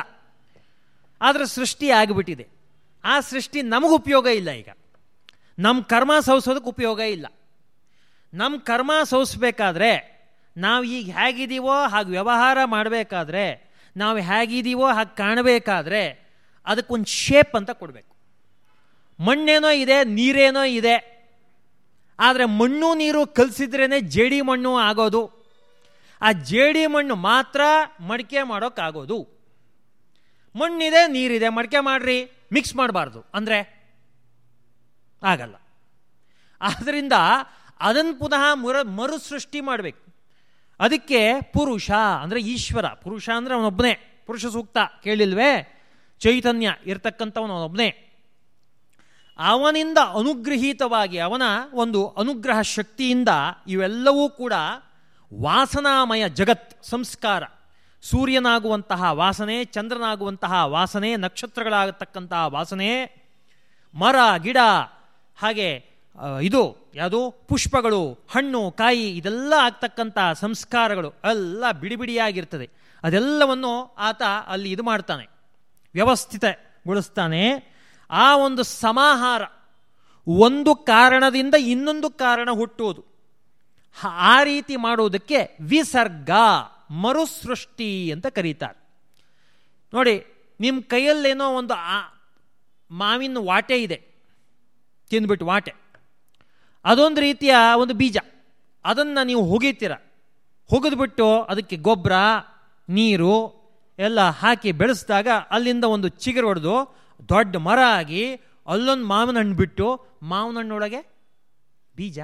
ಆದರೆ ಸೃಷ್ಟಿ ಆಗಿಬಿಟ್ಟಿದೆ. ಆ ಸೃಷ್ಟಿ ನಮಗೆ ಉಪಯೋಗ ಇಲ್ಲ ಈಗ. ನಮ್ಮ ಕರ್ಮ ಸವಿಸೋದಕ್ಕೆ ಉಪಯೋಗ ಇಲ್ಲ. ನಮ್ಮ ಕರ್ಮ ಸವಿಸ್ಬೇಕಾದ್ರೆ ನಾವು ಈಗ ಹೇಗಿದ್ದೀವೋ ಹಾಗೆ ವ್ಯವಹಾರ ಮಾಡಬೇಕಾದ್ರೆ, ನಾವು ಹೇಗಿದ್ದೀವೋ ಹಾಗೆ ಕಾಣಬೇಕಾದ್ರೆ ಅದಕ್ಕೊಂದು ಶೇಪ್ ಅಂತ ಕೊಡಬೇಕು. ಮಣ್ಣೇನೋ ಇದೆ, ನೀರೇನೋ ಇದೆ. ಆದರೆ ಮಣ್ಣು ನೀರು ಕಲಿಸಿದ್ರೇ ಜೇಡಿ ಮಣ್ಣು ಆಗೋದು. ಆ ಜೇಡಿ ಮಣ್ಣು ಮಾತ್ರ ಮಡಿಕೆ ಮಾಡೋಕ್ಕಾಗೋದು. ಮಣ್ಣಿದೆ, ನೀರಿದೆ, ಮಡಿಕೆ ಮಾಡ್ರಿ ಮಿಕ್ಸ್ ಮಾಡಬಾರ್ದು. ಅಂದರೆ ಆಗಲ್ಲ. ಆದ್ದರಿಂದ ಅದನ್ನು ಪುನಃ ಮುರ ಮರು ಸೃಷ್ಟಿ ಮಾಡಬೇಕು. ಅದಕ್ಕೆ ಪುರುಷ ಅಂದರೆ ಈಶ್ವರ. ಪುರುಷ ಅಂದರೆ ಅವನೊಬ್ಬನೇ. ಪುರುಷ ಸೂಕ್ತ, ಕೇಳಿಲ್ವೇ? ಚೈತನ್ಯ ಇರ್ತಕ್ಕಂಥವನೊಬ್ಬನೇ ಅವನಿಂದ ಅನುಗ್ರಹೀತವಾಗಿ, ಅವನ ಒಂದು ಅನುಗ್ರಹ ಶಕ್ತಿಯಿಂದ ಇವೆಲ್ಲವೂ ಕೂಡ ವಾಸನಾಮಯ ಜಗತ್, ಸಂಸ್ಕಾರ. ಸೂರ್ಯನಾಗುವಂತಹ ವಾಸನೆ, ಚಂದ್ರನಾಗುವಂತಹ ವಾಸನೆ, ನಕ್ಷತ್ರಗಳಾಗತಕ್ಕಂತಹ ವಾಸನೆ, ಮರ, ಗಿಡ ಹಾಗೆ ಇದು ಯಾವುದು? ಪುಷ್ಪಗಳು, ಹಣ್ಣು, ಕಾಯಿ, ಇದೆಲ್ಲ ಆಗ್ತಕ್ಕಂಥ ಸಂಸ್ಕಾರಗಳು ಎಲ್ಲ ಬಿಡಿ ಬಿಡಿಯಾಗಿರ್ತದೆ ಅದೆಲ್ಲವನ್ನು ಆತ ಅಲ್ಲಿ ಇದು ಮಾಡ್ತಾನೆ. ವ್ಯವಸ್ಥಿತಗೊಳಿಸ್ತಾನೆ. ಆ ಒಂದು ಸಮಾಹಾರ ಒಂದು ಕಾರಣದಿಂದ ಇನ್ನೊಂದು ಕಾರಣ ಹುಟ್ಟುವುದು. ಆ ರೀತಿ ಮಾಡುವುದಕ್ಕೆ ವಿಸರ್ಗ, ಮರುಸೃಷ್ಟಿ ಅಂತ ಕರೀತಾರೆ. ನೋಡಿ ನಿಮ್ಮ ಕೈಯಲ್ಲೇನೋ ಒಂದು ಮಾವಿನ ವಾಟೆ ಇದೆ. ತಿಂದ್ಬಿಟ್ಟು ವಾಟೆ. ಅದೊಂದು ರೀತಿಯ ಒಂದು ಬೀಜ. ಅದನ್ನು ನೀವು ಹುಗಿತೀರ. ಹುಗಿದ್ಬಿಟ್ಟು ಅದಕ್ಕೆ ಗೊಬ್ಬರ, ನೀರು ಎಲ್ಲ ಹಾಕಿ ಬೆಳೆಸಿದಾಗ ಅಲ್ಲಿಂದ ಒಂದು ಚಿಗುರು ಹೊಡೆದು ದೊಡ್ಡ ಮರ ಆಗಿ ಅಲ್ಲೊಂದು ಮಾವಿನ ಹಣ್ಣು ಬಿಟ್ಟು ಮಾವಿನ ಹಣ್ಣೊಳಗೆ ಬೀಜ.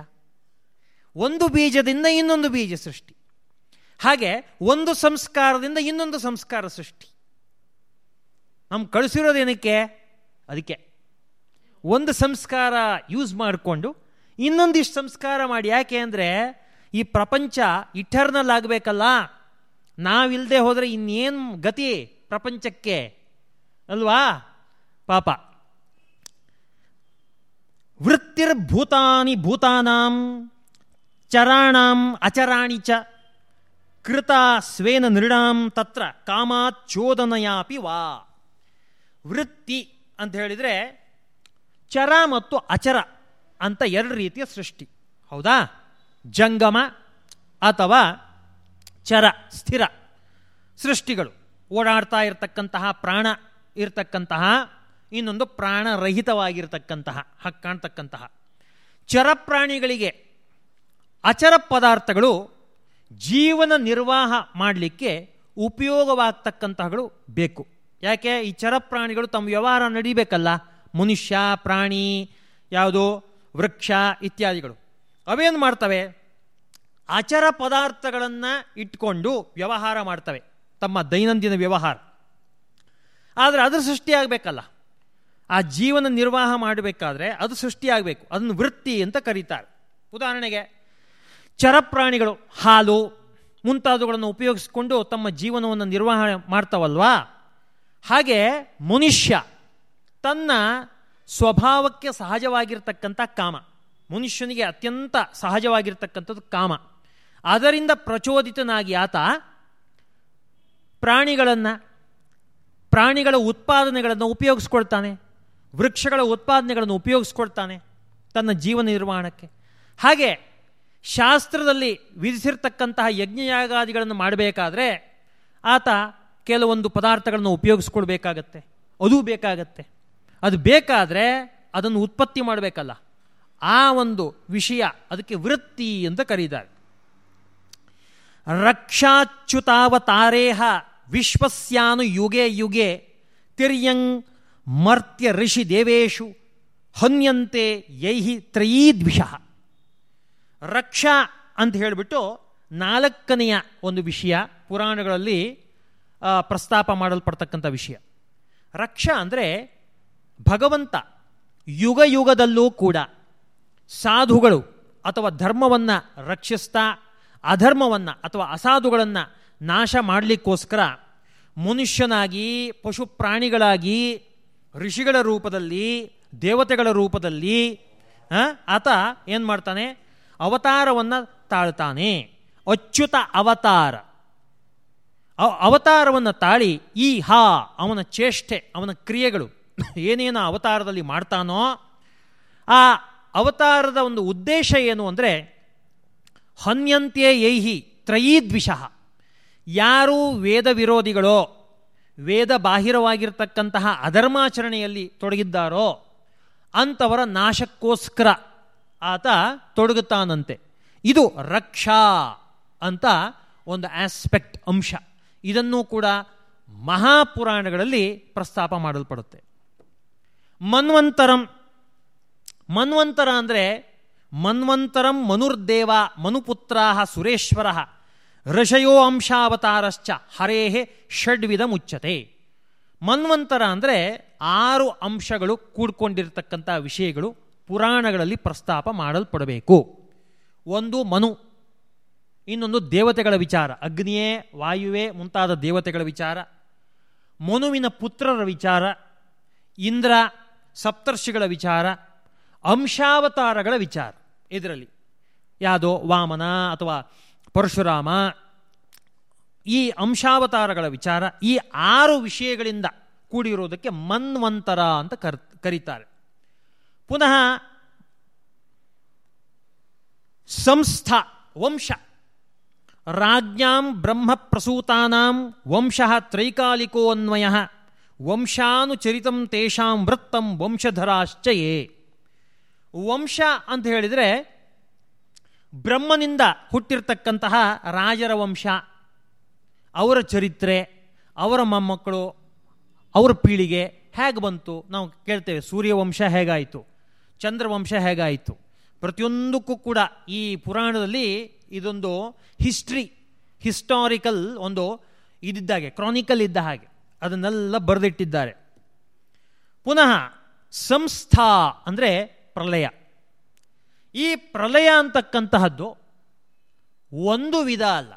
ಒಂದು ಬೀಜದಿಂದ ಇನ್ನೊಂದು ಬೀಜ ಸೃಷ್ಟಿ. ಹಾಗೆ ಒಂದು ಸಂಸ್ಕಾರದಿಂದ ಇನ್ನೊಂದು ಸಂಸ್ಕಾರ ಸೃಷ್ಟಿ. ನಮ್ಗೆ ಕಳಿಸಿರೋದೇನಕ್ಕೆ? ಅದಕ್ಕೆ ಒಂದು ಸಂಸ್ಕಾರ ಯೂಸ್ ಮಾಡಿಕೊಂಡು ಇನ್ನೊಂದಿಷ್ಟು ಸಂಸ್ಕಾರ ಮಾಡಿ ಯಾಕೆ ಅಂದರೆ ಈ ಪ್ರಪಂಚ ಇಟರ್ನಲ್ ಆಗಬೇಕಲ್ಲ. ನಾವಿಲ್ಲದೆ ಹೋದರೆ ಇನ್ನೇನು ಗತಿ ಪ್ರಪಂಚಕ್ಕೆ? ಅಲ್ವಾ? ಪಾಪ. ವೃತ್ತಿರ್ಭೂತಾನಿ ಭೂತಾನಾಂ ಚರಾಣಾಂ ಅಚರಾಣಿ ಚ ಕೃತ ಸ್ವೇನ ನೃಣಾಂ ತತ್ರ ಕಾಮಾಚೋದನಯಾಪಿ ವಾ. ವೃತ್ತಿ ಅಂತ ಹೇಳಿದರೆ ಚರ ಮತ್ತು ಅಚರ ಅಂತ ಎರಡು ರೀತಿಯ ಸೃಷ್ಟಿ. ಹೌದಾ? ಜಂಗಮ ಅಥವಾ ಚರ, ಸ್ಥಿರ ಸೃಷ್ಟಿಗಳು. ಓಡಾಡ್ತಾ ಇರತಕ್ಕಂತಹ, ಪ್ರಾಣ ಇರತಕ್ಕಂತಹ, ಇನ್ನೊಂದು ಪ್ರಾಣರಹಿತವಾಗಿರ್ತಕ್ಕಂತಹ ಹಕ್ಕ ಕಾಣ್ತಕ್ಕಂತಹ. ಚರಪ್ರಾಣಿಗಳಿಗೆ ಅಚರ ಪದಾರ್ಥಗಳು ಜೀವನ ನಿರ್ವಾಹ ಮಾಡಲಿಕ್ಕೆ ಉಪಯೋಗವಾಗ್ತಕ್ಕಂತಹಗಳು ಬೇಕು. ಯಾಕೆ? ಈ ಚರಪ್ರಾಣಿಗಳು ತಮ್ಮ ವ್ಯವಹಾರ ನಡಿಬೇಕಲ್ಲ. ಮನುಷ್ಯ, ಪ್ರಾಣಿ, ಯಾವುದು, ವೃಕ್ಷ ಇತ್ಯಾದಿಗಳು. ಅವೇನು ಮಾಡ್ತವೆ? ಅಚರ ಪದಾರ್ಥಗಳನ್ನು ಇಟ್ಕೊಂಡು ವ್ಯವಹಾರ ಮಾಡ್ತವೆ. ತಮ್ಮ ದೈನಂದಿನ ವ್ಯವಹಾರ. ಆದರೆ ಅದು ಸೃಷ್ಟಿಯಾಗಬೇಕಲ್ಲ ಆ ಜೀವನ ನಿರ್ವಾಹ ಮಾಡಬೇಕಾದ್ರೆ ಅದು ಸೃಷ್ಟಿಯಾಗಬೇಕು ಅದನ್ನು ವೃತ್ತಿ ಅಂತ ಕರೀತಾರೆ. ಉದಾಹರಣೆಗೆ, ಚರಪ್ರಾಣಿಗಳು, ಹಾಲು ಮುಂತಾದವುಗಳನ್ನು ಉಪಯೋಗಿಸಿಕೊಂಡು ತಮ್ಮ ಜೀವನವನ್ನು ನಿರ್ವಹಣೆ ಮಾಡ್ತಾವಲ್ವಾ? ಹಾಗೆ ಮನುಷ್ಯ ತನ್ನ ಸ್ವಭಾವಕ್ಕೆ ಸಹಜವಾಗಿರ್ತಕ್ಕಂಥ ಕಾಮ. ಮನುಷ್ಯನಿಗೆ ಅತ್ಯಂತ ಸಹಜವಾಗಿರ್ತಕ್ಕಂಥದ್ದು ಕಾಮ. ಅದರಿಂದ ಪ್ರಚೋದಿತನಾಗಿ ಆತ ಪ್ರಾಣಿಗಳನ್ನು, ಪ್ರಾಣಿಗಳ ಉತ್ಪಾದನೆಗಳನ್ನು ಉಪಯೋಗಿಸ್ಕೊಳ್ತಾನೆ. ವೃಕ್ಷಗಳ ಉತ್ಪಾದನೆಗಳನ್ನು ಉಪಯೋಗಿಸ್ಕೊಳ್ತಾನೆ ತನ್ನ ಜೀವನ ನಿರ್ವಹಣಕ್ಕೆ. ಹಾಗೆ ಶಾಸ್ತ್ರದಲ್ಲಿ ವಿಧಿಸಿರ್ತಕ್ಕಂತಹ ಯಜ್ಞಯಾಗಾದಿಗಳನ್ನು ಮಾಡಬೇಕಾದ್ರೆ ಆತ ಕೆಲವೊಂದು ಪದಾರ್ಥಗಳನ್ನು ಉಪಯೋಗಿಸ್ಕೊಳ್ಬೇಕಾಗತ್ತೆ. ಅದು ಬೇಕಾಗತ್ತೆ. ಅದು ಬೇಕಾದರೆ ಅದನ್ನು ಉತ್ಪತ್ತಿ ಮಾಡಬೇಕಲ್ಲ. ಆ ಒಂದು ವಿಷಯ ಅದಕ್ಕೆ ವೃತ್ತಿ ಅಂತ ಕರೀತಾರೆ. ರಕ್ಷಾಚ್ಯುತಾವತಾರೇಹ ವಿಶ್ವಸ್ಯಾನು ಯುಗೆ ಯುಗೆ ತಿರ್ಯಂಗ್ ಮರ್ತ್ಯ ಋಷಿ ದೇವೇಶು ಹೊನ್ಯಂತೆ ಯೈಹಿ ತ್ರಯೀದ್ವಿಷ. ರಕ್ಷಾ ಅಂತ ಹೇಳಿಬಿಟ್ಟು ನಾಲ್ಕನೆಯ ಒಂದು ವಿಷಯ ಪುರಾಣಗಳಲ್ಲಿ ಪ್ರಸ್ತಾಪ ಮಾಡಲ್ಪಡ್ತಕ್ಕಂಥ ವಿಷಯ. ರಕ್ಷಾ ಅಂದರೆ ಭಗವಂತ ಯುಗ ಯುಗದಲ್ಲೂ ಕೂಡ ಸಾಧುಗಳು ಅಥವಾ ಧರ್ಮವನ್ನು ರಕ್ಷಿಸ್ತಾ, ಅಧರ್ಮವನ್ನು ಅಥವಾ ಅಸಾಧುಗಳನ್ನು ನಾಶ ಮಾಡಲಿಕ್ಕೋಸ್ಕರ ಮನುಷ್ಯನಾಗಿ ಪಶು ಪ್ರಾಣಿಗಳಾಗಿ ಋಷಿಗಳ ರೂಪದಲ್ಲಿ, ದೇವತೆಗಳ ರೂಪದಲ್ಲಿ ಆತ ಏನು ಮಾಡ್ತಾನೆ? ಅವತಾರವನ್ನು ತಾಳ್ತಾನೆ. ಅಚ್ಯುತ ಅವತಾರ. ಅವ- ಅವತಾರವನ್ನು ತಾಳಿ ಈ ಹಾ ಅವನ ಚೇಷ್ಟೆ, ಅವನ ಕ್ರಿಯೆಗಳು. ಏನೇನು ಅವತಾರದಲ್ಲಿ ಮಾಡ್ತಾನೋ, ಆ ಅವತಾರದ ಒಂದು ಉದ್ದೇಶ ಏನು ಅಂದರೆ, ಹನ್ಯಂತ್ಯೇ ಯೈಹಿ ತ್ರಯೀದ್ವಿಷಃ. ಯಾರು ವೇದ ವಿರೋಧಿಗಳೋ, ವೇದ ಬಾಹಿರವಾಗಿರ್ತಕ್ಕಂತಹ ಅಧರ್ಮಾಚರಣೆಯಲ್ಲಿ ತೊಡಗಿದ್ದಾರೋ, ಅಂಥವರ ನಾಶಕ್ಕೋಸ್ಕರ ಆತ ತೊಡಗುತ್ತಾನಂತೆ. ಇದು ರಕ್ಷಾ ಅಂತ ಒಂದು ಆಸ್ಪೆಕ್ಟ್ ಅಂಶ. ಇದನ್ನು ಕೂಡ ಮಹಾಪುರಾಣಗಳಲ್ಲಿ ಪ್ರಸ್ತಾಪ ಮಾಡಲ್ಪಡುತ್ತೆ. ಮನ್ವಂತರಂ. ಮನ್ವಂತರ ಅಂದರೆ ಮನ್ವಂತರಂ ಮನುರ್ದೇವ ಮನುಪುತ್ರ ಸುರೇಶ್ವರ. ಋಷಯೋ ಅಂಶಾವತಾರಶ್ಚ ಹರೇಹೆ ಷಡ್ವಿಧ ಮುಚ್ಚತೆ. ಮನ್ವಂತರ ಅಂದರೆ ಆರು ಅಂಶಗಳು ಕೂಡ್ಕೊಂಡಿರ್ತಕ್ಕಂಥ ವಿಷಯಗಳು ಪುರಾಣಗಳಲ್ಲಿ ಪ್ರಸ್ತಾಪ ಮಾಡಲ್ಪಡಬೇಕು. ಒಂದು ಮನು, ಇನ್ನೊಂದು ದೇವತೆಗಳ ವಿಚಾರ, ಅಗ್ನಿಯೇ, ವಾಯುವೇ ಮುಂತಾದ ದೇವತೆಗಳ ವಿಚಾರ, ಮನುವಿನ ಪುತ್ರರ ವಿಚಾರ, ಇಂದ್ರ ಸಪ್ತರ್ಷಿಗಳ ವಿಚಾರ, ಅಂಶಾವತಾರಗಳ ವಿಚಾರ ಇದರಲ್ಲಿ. ಯಾವುದೋ ವಾಮನ ಅಥವಾ ಪರಶುರಾಮ, ಈ ಅಂಶಾವತಾರಗಳ ವಿಚಾರ, ಈ ಆರು ವಿಷಯಗಳಿಂದ ಕೂಡಿರೋದಕ್ಕೆ ಮನ್ವಂತರ ಅಂತ ಕರ್, ಕರೀತಾರೆ. ಪುನಃ ಸಂಸ್ಥಾ, ವಂಶ. ರಾಜ್ಞಾಂ ಬ್ರಹ್ಮ ಪ್ರಸೂತಾನಾಂ ವಂಶ ತ್ರೈಕಾಲಿಕೋ ಅನ್ವಯ ವಂಶಾನುಚರಿತಂ ತೇಷಾಂ ವೃತ್ತಂ ವಂಶಧರಾಶ್ಚಯೇ. ವಂಶ ಅಂತ ಹೇಳಿದರೆ ಬ್ರಹ್ಮನಿಂದ ಹುಟ್ಟಿರ್ತಕ್ಕಂತಹ ರಾಜರ ವಂಶ, ಅವರ ಚರಿತ್ರೆ, ಅವರ ಮೊಮ್ಮಕ್ಕಳು, ಅವರ ಪೀಳಿಗೆ ಹೇಗೆ ಬಂತು ನಾವು ಕೇಳ್ತೇವೆ. ಸೂರ್ಯವಂಶ ಹೇಗಾಯಿತು? ಚಂದ್ರವಂಶ ಹೇಗಾಯಿತು? ಪ್ರತಿಯೊಂದಕ್ಕೂ ಕೂಡ ಈ ಪುರಾಣದಲ್ಲಿ ಇದೊಂದು ಹಿಸ್ಟ್ರಿ, ಹಿಸ್ಟಾರಿಕಲ್ ಒಂದು ಇದಿದ್ದ ಹಾಗೆ, ಕ್ರಾನಿಕಲ್ ಇದ್ದ ಹಾಗೆ. ಅದನ್ನೆಲ್ಲ ಬರೆದಿಟ್ಟಿದ್ದಾರೆ. ಪುನಃ ಸಂಸ್ಥಾ ಅಂದರೆ ಪ್ರಲಯ. ಈ ಪ್ರಲಯ ಅಂತಕ್ಕಂತಹದ್ದು ಒಂದು ವಿಧ ಅಲ್ಲ.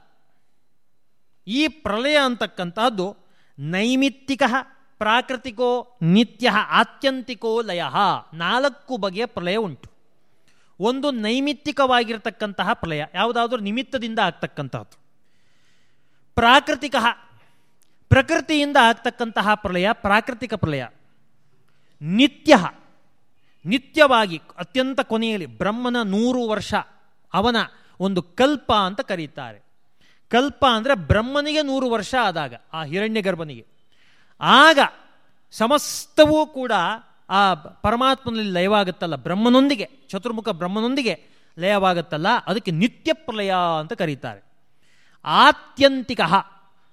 ಈ ಪ್ರಲಯ ಅಂತಕ್ಕಂತಹದ್ದು ನೈಮಿತ್ತಿಕ ಪ್ರಾಕೃತಿಕೋ ನಿತ್ಯ ಆತ್ಯಂತಿಕೋ ಲಯ ನಾಲ್ಕು ಬಗೆಯ ಪ್ರಲಯ ಉಂಟು. ಒಂದು ನೈಮಿತ್ತಿಕವಾಗಿರತಕ್ಕಂತಹ ಪ್ರಲಯ, ಯಾವುದಾದ್ರೂ ನಿಮಿತ್ತದಿಂದ ಆಗ್ತಕ್ಕಂತಹದ್ದು. ಪ್ರಾಕೃತಿಕ ಪ್ರಕೃತಿಯಿಂದ ಆಗ್ತಕ್ಕಂತಹ ಪ್ರಲಯ ಪ್ರಾಕೃತಿಕ ಪ್ರಲಯ ನಿತ್ಯ, ನಿತ್ಯವಾಗಿ, ಅತ್ಯಂತ ಕೊನೆಯಲ್ಲಿ ಬ್ರಹ್ಮನ ನೂರು ವರ್ಷ ಅವನ ಒಂದು ಕಲ್ಪ ಅಂತ ಕರೀತಾರೆ. ಕಲ್ಪ ಅಂದರೆ ಬ್ರಹ್ಮನಿಗೆ ನೂರು ವರ್ಷ ಆದಾಗ, ಆ ಹಿರಣ್ಯ ಗರ್ಭನಿಗೆ ಆಗ ಸಮಸ್ತವೂ ಕೂಡ ಆ ಪರಮಾತ್ಮನಲ್ಲಿ ಲಯವಾಗುತ್ತಲ್ಲ, ಬ್ರಹ್ಮನೊಂದಿಗೆ, ಚತುರ್ಮುಖ ಬ್ರಹ್ಮನೊಂದಿಗೆ ಲಯವಾಗುತ್ತಲ್ಲ, ಅದಕ್ಕೆ ನಿತ್ಯ ಪ್ರಲಯ ಅಂತ ಕರೀತಾರೆ. ಆತ್ಯಂತಿಕ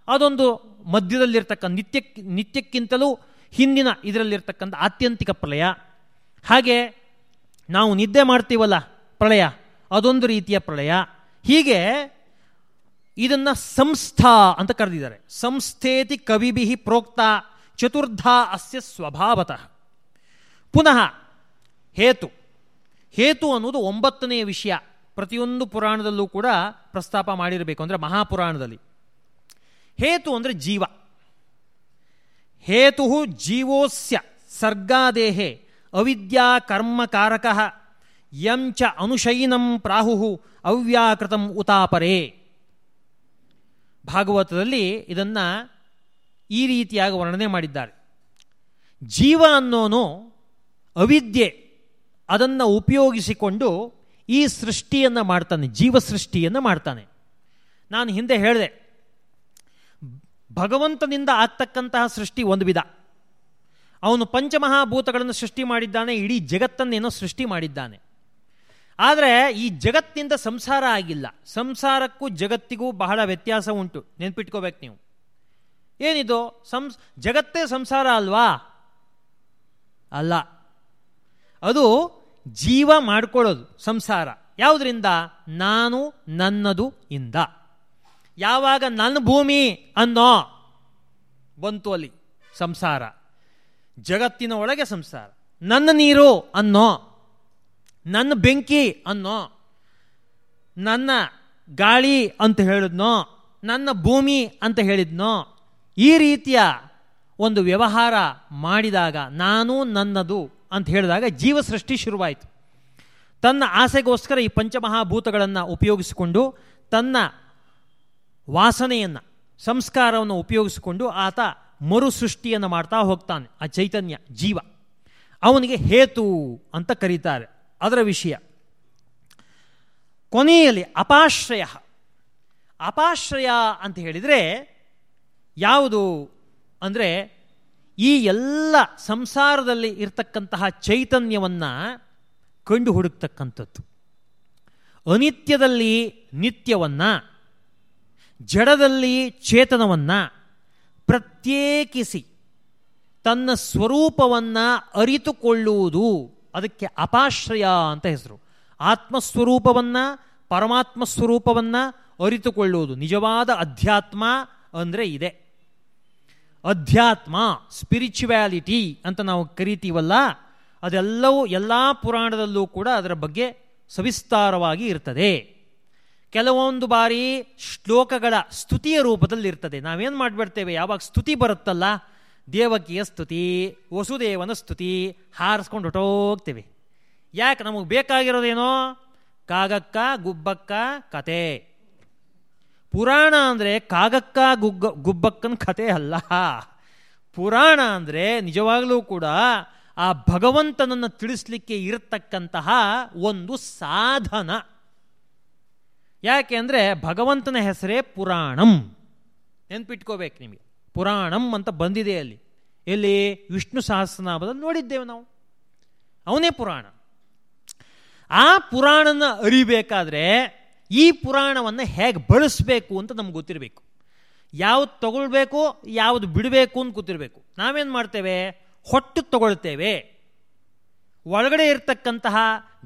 ಅದೊಂದು ಮಧ್ಯದಲ್ಲಿರ್ತಕ್ಕಂಥ ನಿತ್ಯ ನಿತ್ಯಕ್ಕಿಂತಲೂ ಹಿಂದಿನ ಇದರಲ್ಲಿರ್ತಕ್ಕಂಥ ಆತ್ಯಂತಿಕ ಪ್ರಳಯ. ಹಾಗೆ ನಾವು ನಿದ್ದೆ ಮಾಡ್ತೀವಲ್ಲ ಪ್ರಳಯ, ಅದೊಂದು ರೀತಿಯ ಪ್ರಳಯ. ಹೀಗೆ ಇದನ್ನು ಸಂಸ್ಥಾ ಅಂತ ಕರೆದಿದ್ದಾರೆ. ಸಂಸ್ಥೇತಿ ಕವಿಭಿ ಪ್ರೋಕ್ತ ಚತುರ್ಧ ಅಸ್ಯ ಸ್ವಭಾವತಃ. ಪುನಃ ಹೇತು. ಹೇತು ಅನ್ನೋದು ಒಂಬತ್ತನೆಯ ವಿಷಯ. ಪ್ರತಿಯೊಂದು ಪುರಾಣದಲ್ಲೂ ಕೂಡ ಪ್ರಸ್ತಾಪ ಮಾಡಿರಬೇಕು. ಅಂದರೆ ಮಹಾಪುರಾಣದಲ್ಲಿ. ಹೇತು ಅಂದರೆ ಜೀವ. ಹೇತು ಜೀವೋಸ್ಯ ಸರ್ಗಾದೇಹೆ ಅವಿದ್ಯಾ ಕರ್ಮಕಾರಕ ಯಂಚ ಅನುಶಯಿನಂ ಪ್ರಾಹು ಅವ್ಯಾಕೃತಂ ಉತಾಪರೇ. ಭಾಗವತದಲ್ಲಿ ಇದನ್ನು ಈ ರೀತಿಯಾಗಿ ವರ್ಣನೆ ಮಾಡಿದ್ದಾರೆ. ಜೀವ ಅನ್ನೋನು ಅವಿದ್ಯೆ, ಅದನ್ನು ಉಪಯೋಗಿಸಿಕೊಂಡು ಈ ಸೃಷ್ಟಿಯನ್ನು ಮಾಡ್ತಾನೆ ಜೀವ ಸೃಷ್ಟಿಯನ್ನು ಮಾಡ್ತಾನೆ. ನಾನು ಹಿಂದೆ ಹೇಳಿದೆ ಭಗವಂತನಿಂದ ಆಗ್ತಕ್ಕಂತಹ ಸೃಷ್ಟಿ ಒಂದು ವಿಧ. ಅವನು ಪಂಚಮಹಾಭೂತಗಳನ್ನು ಸೃಷ್ಟಿ ಮಾಡಿದ್ದಾನೆ, ಇಡೀ ಜಗತ್ತನ್ನೇನೋ ಸೃಷ್ಟಿ ಮಾಡಿದ್ದಾನೆ. ಆದರೆ ಈ ಜಗತ್ತಿನಿಂದ ಸಂಸಾರ ಆಗಿಲ್ಲ. ಸಂಸಾರಕ್ಕೂ ಜಗತ್ತಿಗೂ ಬಹಳ ವ್ಯತ್ಯಾಸ ಉಂಟು. ನೆನ್ಪಿಟ್ಕೋಬೇಕು ನೀವು. ಏನಿದು? ಸಂಸ್, ಜಗತ್ತೇ ಸಂಸಾರ ಅಲ್ವಾ? ಅಲ್ಲ. ಅದು ಜೀವ ಮಾಡ್ಕೊಳ್ಳೋದು, ಸಂಸಾರ. ಯಾವುದರಿಂದ? ನಾನು ನನ್ನದು ಇಂದ. ಯಾವಾಗ ನನ್ನ ಭೂಮಿ ಅನ್ನೋ ಬಂತು ಅಲ್ಲಿ ಸಂಸಾರ. ಜಗತ್ತಿನ ಒಳಗೆ ಸಂಸಾರ. ನನ್ನ ನೀರು ಅನ್ನೋ, ನನ್ನ ಬೆಂಕಿ ಅನ್ನೋ, ನನ್ನ ಗಾಳಿ ಅಂತ ಹೇಳಿದ್ನೋ, ನನ್ನ ಭೂಮಿ ಅಂತ ಹೇಳಿದ್ನೋ, ಈ ರೀತಿಯ ಒಂದು ವ್ಯವಹಾರ ಮಾಡಿದಾಗ ನಾನು ನನ್ನದು ಅಂತ ಹೇಳಿದಾಗ ಜೀವ ಸೃಷ್ಟಿ ಶುರುವಾಯಿತು. ತನ್ನ ಆಸೆಗೋಸ್ಕರ ಈ ಪಂಚಮಹಾಭೂತಗಳನ್ನು ಉಪಯೋಗಿಸಿಕೊಂಡು ತನ್ನ ವಾಸನೆಯನ್ನು, ಸಂಸ್ಕಾರವನ್ನು ಉಪಯೋಗಿಸಿಕೊಂಡು ಆತ ಮರು ಸೃಷ್ಟಿಯನ್ನು ಮಾಡ್ತಾ ಹೋಗ್ತಾನೆ, ಆ ಚೈತನ್ಯ, ಜೀವ. ಅವನಿಗೆ ಹೇತು ಅಂತ ಕರೀತಾರೆ. ಅದರ ವಿಷಯ. ಕೊನೆಯಲ್ಲಿ ಅಪಾಶ್ರಯ. ಅಪಾಶ್ರಯ ಅಂತ ಹೇಳಿದರೆ ಯಾವುದು ಅಂದರೆ ಈ ಎಲ್ಲ ಸಂಸಾರದಲ್ಲಿ ಇರತಕ್ಕಂತಹ ಚೈತನ್ಯವನ್ನು ಕಂಡು ಹುಡುಕ್ತಕ್ಕಂಥದ್ದು. ಅನಿತ್ಯದಲ್ಲಿ ನಿತ್ಯವನ್ನು ಜಡದಲ್ಲಿ ಚೇತನವನ್ನು ಪ್ರತ್ಯೇಕಿಸಿ, ತನ್ನ ಸ್ವರೂಪವನ್ನು ಅರಿತುಕೊಳ್ಳುವುದು ಅದಕ್ಕೆ ಅಪಾಶ್ರಯ ಅಂತ ಹೆಸರು. ಆತ್ಮಸ್ವರೂಪವನ್ನು ಪರಮಾತ್ಮ ಸ್ವರೂಪವನ್ನು ಅರಿತುಕೊಳ್ಳುವುದು. ನಿಜವಾದ ಅಧ್ಯಾತ್ಮ ಅಂದರೆ ಇದೆ. ಅಧ್ಯಾತ್ಮ ಸ್ಪಿರಿಚುವ್ಯಾಲಿಟಿ ಅಂತ ನಾವು ಕರಿತೀವಲ್ಲ, ಅದೆಲ್ಲವೂ ಎಲ್ಲ ಪುರಾಣದಲ್ಲೂ ಕೂಡ ಅದರ ಬಗ್ಗೆ ಸವಿಸ್ತಾರವಾಗಿ ಇರ್ತದೆ. ಕೆಲವೊಂದು ಬಾರಿ ಶ್ಲೋಕಗಳ ಸ್ತುತಿಯ ರೂಪದಲ್ಲಿ ಇರ್ತದೆ ನಾವೇನು ಮಾಡಿಬಿಡ್ತೇವೆ? ಯಾವಾಗ ಸ್ತುತಿ ಬರುತ್ತಲ್ಲ, ದೇವಕಿಯ ಸ್ತುತಿ, ವಸುದೇವನ ಸ್ತುತಿ, ಹಾರಿಸ್ಕೊಂಡು ಹೊಟ್ಟೋಗ್ತೇವೆ ಯಾಕೆ ನಮಗೆ ಬೇಕಾಗಿರೋದೇನೋ? ಕಾಗಕ್ಕ, ಗುಬ್ಬಕ್ಕ, ಕತೆ. ಪುರಾಣ ಅಂದರೆ ಕಾಗಕ್ಕ, ಗುಗ್ಗ, ಗುಬ್ಬಕ್ಕನ ಕತೆ ಅಲ್ಲ. ಪುರಾಣ ಅಂದರೆ ನಿಜವಾಗಲೂ ಕೂಡ ಆ ಭಗವಂತನನ್ನು ತಿಳಿಸ್ಲಿಕ್ಕೆ ಇರತಕ್ಕಂತಹ ಒಂದು ಸಾಧನ. ಯಾಕೆ ಅಂದರೆ ಭಗವಂತನ ಹೆಸರೇ ಪುರಾಣಂ. ನೆನ್ಪಿಟ್ಕೋಬೇಕು ನಿಮಗೆ. ಪುರಾಣಂ ಅಂತ ಬಂದಿದೆ ಅಲ್ಲಿ. ಎಲ್ಲಿ? ವಿಷ್ಣು ಸಹಸ್ರನಾಮದಲ್ಲಿ ನೋಡಿದ್ದೇವೆ ನಾವು. ಅವನೇ ಪುರಾಣ. ಆ ಪುರಾಣನ ಅರಿಬೇಕಾದ್ರೆ ಈ ಪುರಾಣವನ್ನು ಹೇಗೆ ಬಳಸಬೇಕು ಅಂತ ನಮ್ಗೆ ಗೊತ್ತಿರಬೇಕು. ಯಾವ್ದು ತಗೊಳ್ಬೇಕು, ಯಾವುದು ಬಿಡಬೇಕು ಅಂತ ಗೊತ್ತಿರಬೇಕು. ನಾವೇನು ಮಾಡ್ತೇವೆ? ಹೊಟ್ಟು ತಗೊಳ್ತೇವೆ. ಒಳಗಡೆ ಇರತಕ್ಕಂತಹ,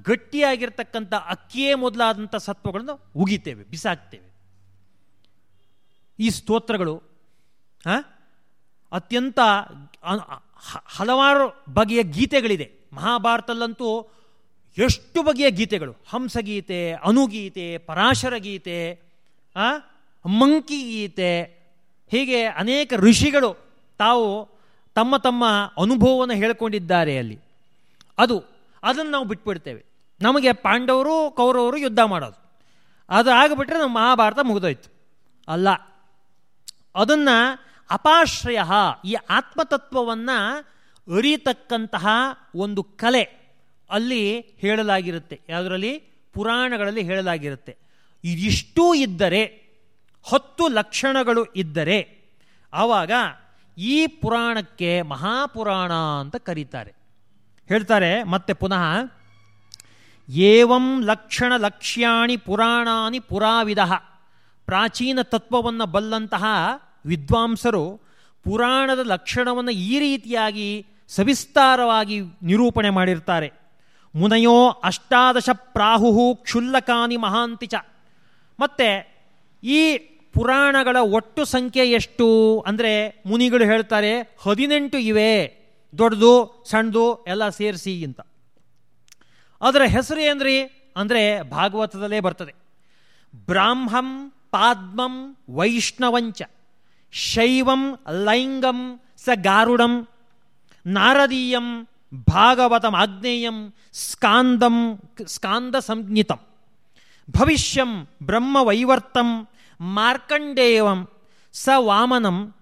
ಗಟ್ಟಿಯಾಗಿರ್ತಕ್ಕಂಥ ಅಕ್ಕಿಯೇ ಮೊದಲಾದಂಥ ಸತ್ವಗಳನ್ನು ಉಗಿತೇವೆ, ಬಿಸಾಕ್ತೇವೆ. ಈ ಸ್ತೋತ್ರಗಳು ಅತ್ಯಂತ ಹಲವಾರು ಬಗೆಯ ಗೀತೆಗಳಿದೆ. ಮಹಾಭಾರತಲ್ಲಂತೂ ಎಷ್ಟು ಬಗೆಯ ಗೀತೆಗಳು? ಹಂಸಗೀತೆ, ಅನುಗೀತೆ ಪರಾಶರ ಗೀತೆ ಮಂಕಿ ಗೀತೆ ಹೀಗೆ ಅನೇಕ ಋಷಿಗಳು ತಾವು ತಮ್ಮ ತಮ್ಮ ಅನುಭವವನ್ನು ಹೇಳ್ಕೊಂಡಿದ್ದಾರೆ ಅಲ್ಲಿ. ಅದು, ಅದನ್ನು ನಾವು ಬಿಟ್ಬಿಡ್ತೇವೆ. ನಮಗೆ ಪಾಂಡವರು, ಕೌರವರು ಯುದ್ಧ ಮಾಡೋದು. ಅದು ಆಗಿಬಿಟ್ರೆ ನಮ್ಮ ಮಹಾಭಾರತ ಮುಗಿದೋಯ್ತು. ಅಲ್ಲ, ಅದನ್ನು ಅಪಾಶ್ರಯ, ಈ ಆತ್ಮತತ್ವವನ್ನು ಅರಿತಕ್ಕಂತಹ ಒಂದು ಕಲೆ ಅಲ್ಲಿ ಹೇಳಲಾಗಿರುತ್ತೆ. ಯಾವುದರಲ್ಲಿ? ಪುರಾಣಗಳಲ್ಲಿ ಹೇಳಲಾಗಿರುತ್ತೆ. ಇದಿಷ್ಟೂ ಇದ್ದರೆ, ಹತ್ತು ಲಕ್ಷಣಗಳು ಇದ್ದರೆ, ಆವಾಗ ಈ ಪುರಾಣಕ್ಕೆ ಮಹಾಪುರಾಣ ಅಂತ ಕರೀತಾರೆ. ಹೇಳ್ತಾರೆ, ಮತ್ತೆ ಪುನಃ, ಏವಂ ಲಕ್ಷಣ ಲಕ್ಷ್ಯಾಣಿ ಪುರಾಣಾನಿ ಪುರಾವಿಧ ಪ್ರಾಚೀನ ತತ್ವವನ್ನು ಬಲ್ಲಂತಹ ವಿದ್ವಾಂಸರು ಪುರಾಣದ ಲಕ್ಷಣವನ್ನು ಈ ರೀತಿಯಾಗಿ ಸವಿಸ್ತಾರವಾಗಿ ನಿರೂಪಣೆ ಮಾಡಿರ್ತಾರೆ. ಮುನಯೋ ಅಷ್ಟಾದಶ ಪ್ರಾಹು ಕ್ಷುಲ್ಲಕಾನಿ ಮಹಾಂತಿಚ. ಮತ್ತು ಈ ಪುರಾಣಗಳ ಒಟ್ಟು ಸಂಖ್ಯೆ ಎಷ್ಟು? ಅಂದರೆ ಮುನಿಗಳು ಹೇಳ್ತಾರೆ, ಹದಿನೆಂಟು ಇವೆ. ದೊಡ್ಡದು, ಸಣ್ಣದು ಎಲ್ಲ ಸೇರಿಸಿ ಅಂತ. ಅದರ ಹೆಸರು ಏನ್ರಿ? ಅಂದರೆ ಭಾಗವತದಲ್ಲೇ ಬರ್ತದೆ. ಬ್ರಾಹ್ಮಂ ಪಾದ್ಮಂ ವೈಷ್ಣವಂಚ. ಶೈವಂ ಲೈಂಗಂ ಸ ಗಾರುಡಂ. ನಾರದೀಯಂ ಭಾಗವತಂ ಆಗ್ನೇಯಂ ಸ್ಕಾಂದಂ ಸ್ಕಾಂದ ಸಂಜ್ಞಿತಂ. ಭವಿಷ್ಯಂ ಬ್ರಹ್ಮವೈವರ್ತಂ ಮಾರ್ಕಂಡೇಯಂ ಸ ವಾಮನಂ.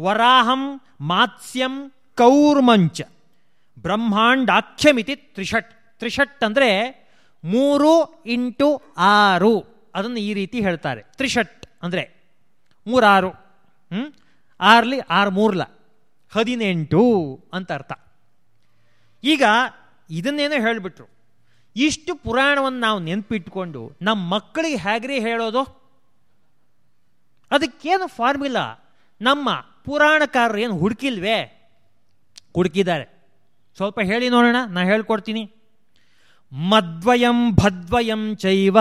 ವರಾಹಂ ಮಾತ್ಸ್ಯಂ ಕೌರ್ಮಂಚ. ಬ್ರಹ್ಮಾಂಡಾಖ್ಯಮಿತಿ ತ್ರಿಷಟ್. ತ್ರಿಷಟ್ ಅಂದರೆ ಮೂರು ಇಂಟು ಆರು. ಅದನ್ನು ಈ ರೀತಿ ಹೇಳ್ತಾರೆ. ತ್ರಿಷಟ್ ಅಂದರೆ ಮೂರಾರು. ಹ್ಞೂ ಆರ್ಲಿ ಆರು ಮೂರ್ಲ. ಹದಿನೆಂಟು ಅಂತ ಅರ್ಥ. ಈಗ ಇದನ್ನೇನೋ ಹೇಳಿಬಿಟ್ರು. ಇಷ್ಟು ಪುರಾಣವನ್ನು ನಾವು ನೆನಪಿಟ್ಕೊಂಡು ನಮ್ಮ ಮಕ್ಕಳಿಗೆ ಹೇಗ್ರಿ ಹೇಳೋದು? ಅದಕ್ಕೇನು ಫಾರ್ಮುಲಾ ನಮ್ಮ ಪುರಾಣಕಾರರು ಏನು ಹುಡುಕಿಲ್ವೇ? ಹುಡುಕಿದ್ದಾರೆ ಸ್ವಲ್ಪ ಹೇಳಿ ನೋಡೋಣ, ನಾ ಹೇಳ್ಕೊಡ್ತೀನಿ. ಮದ್ವಯಂ ಭದ್ವಯಂ ಚೈವ.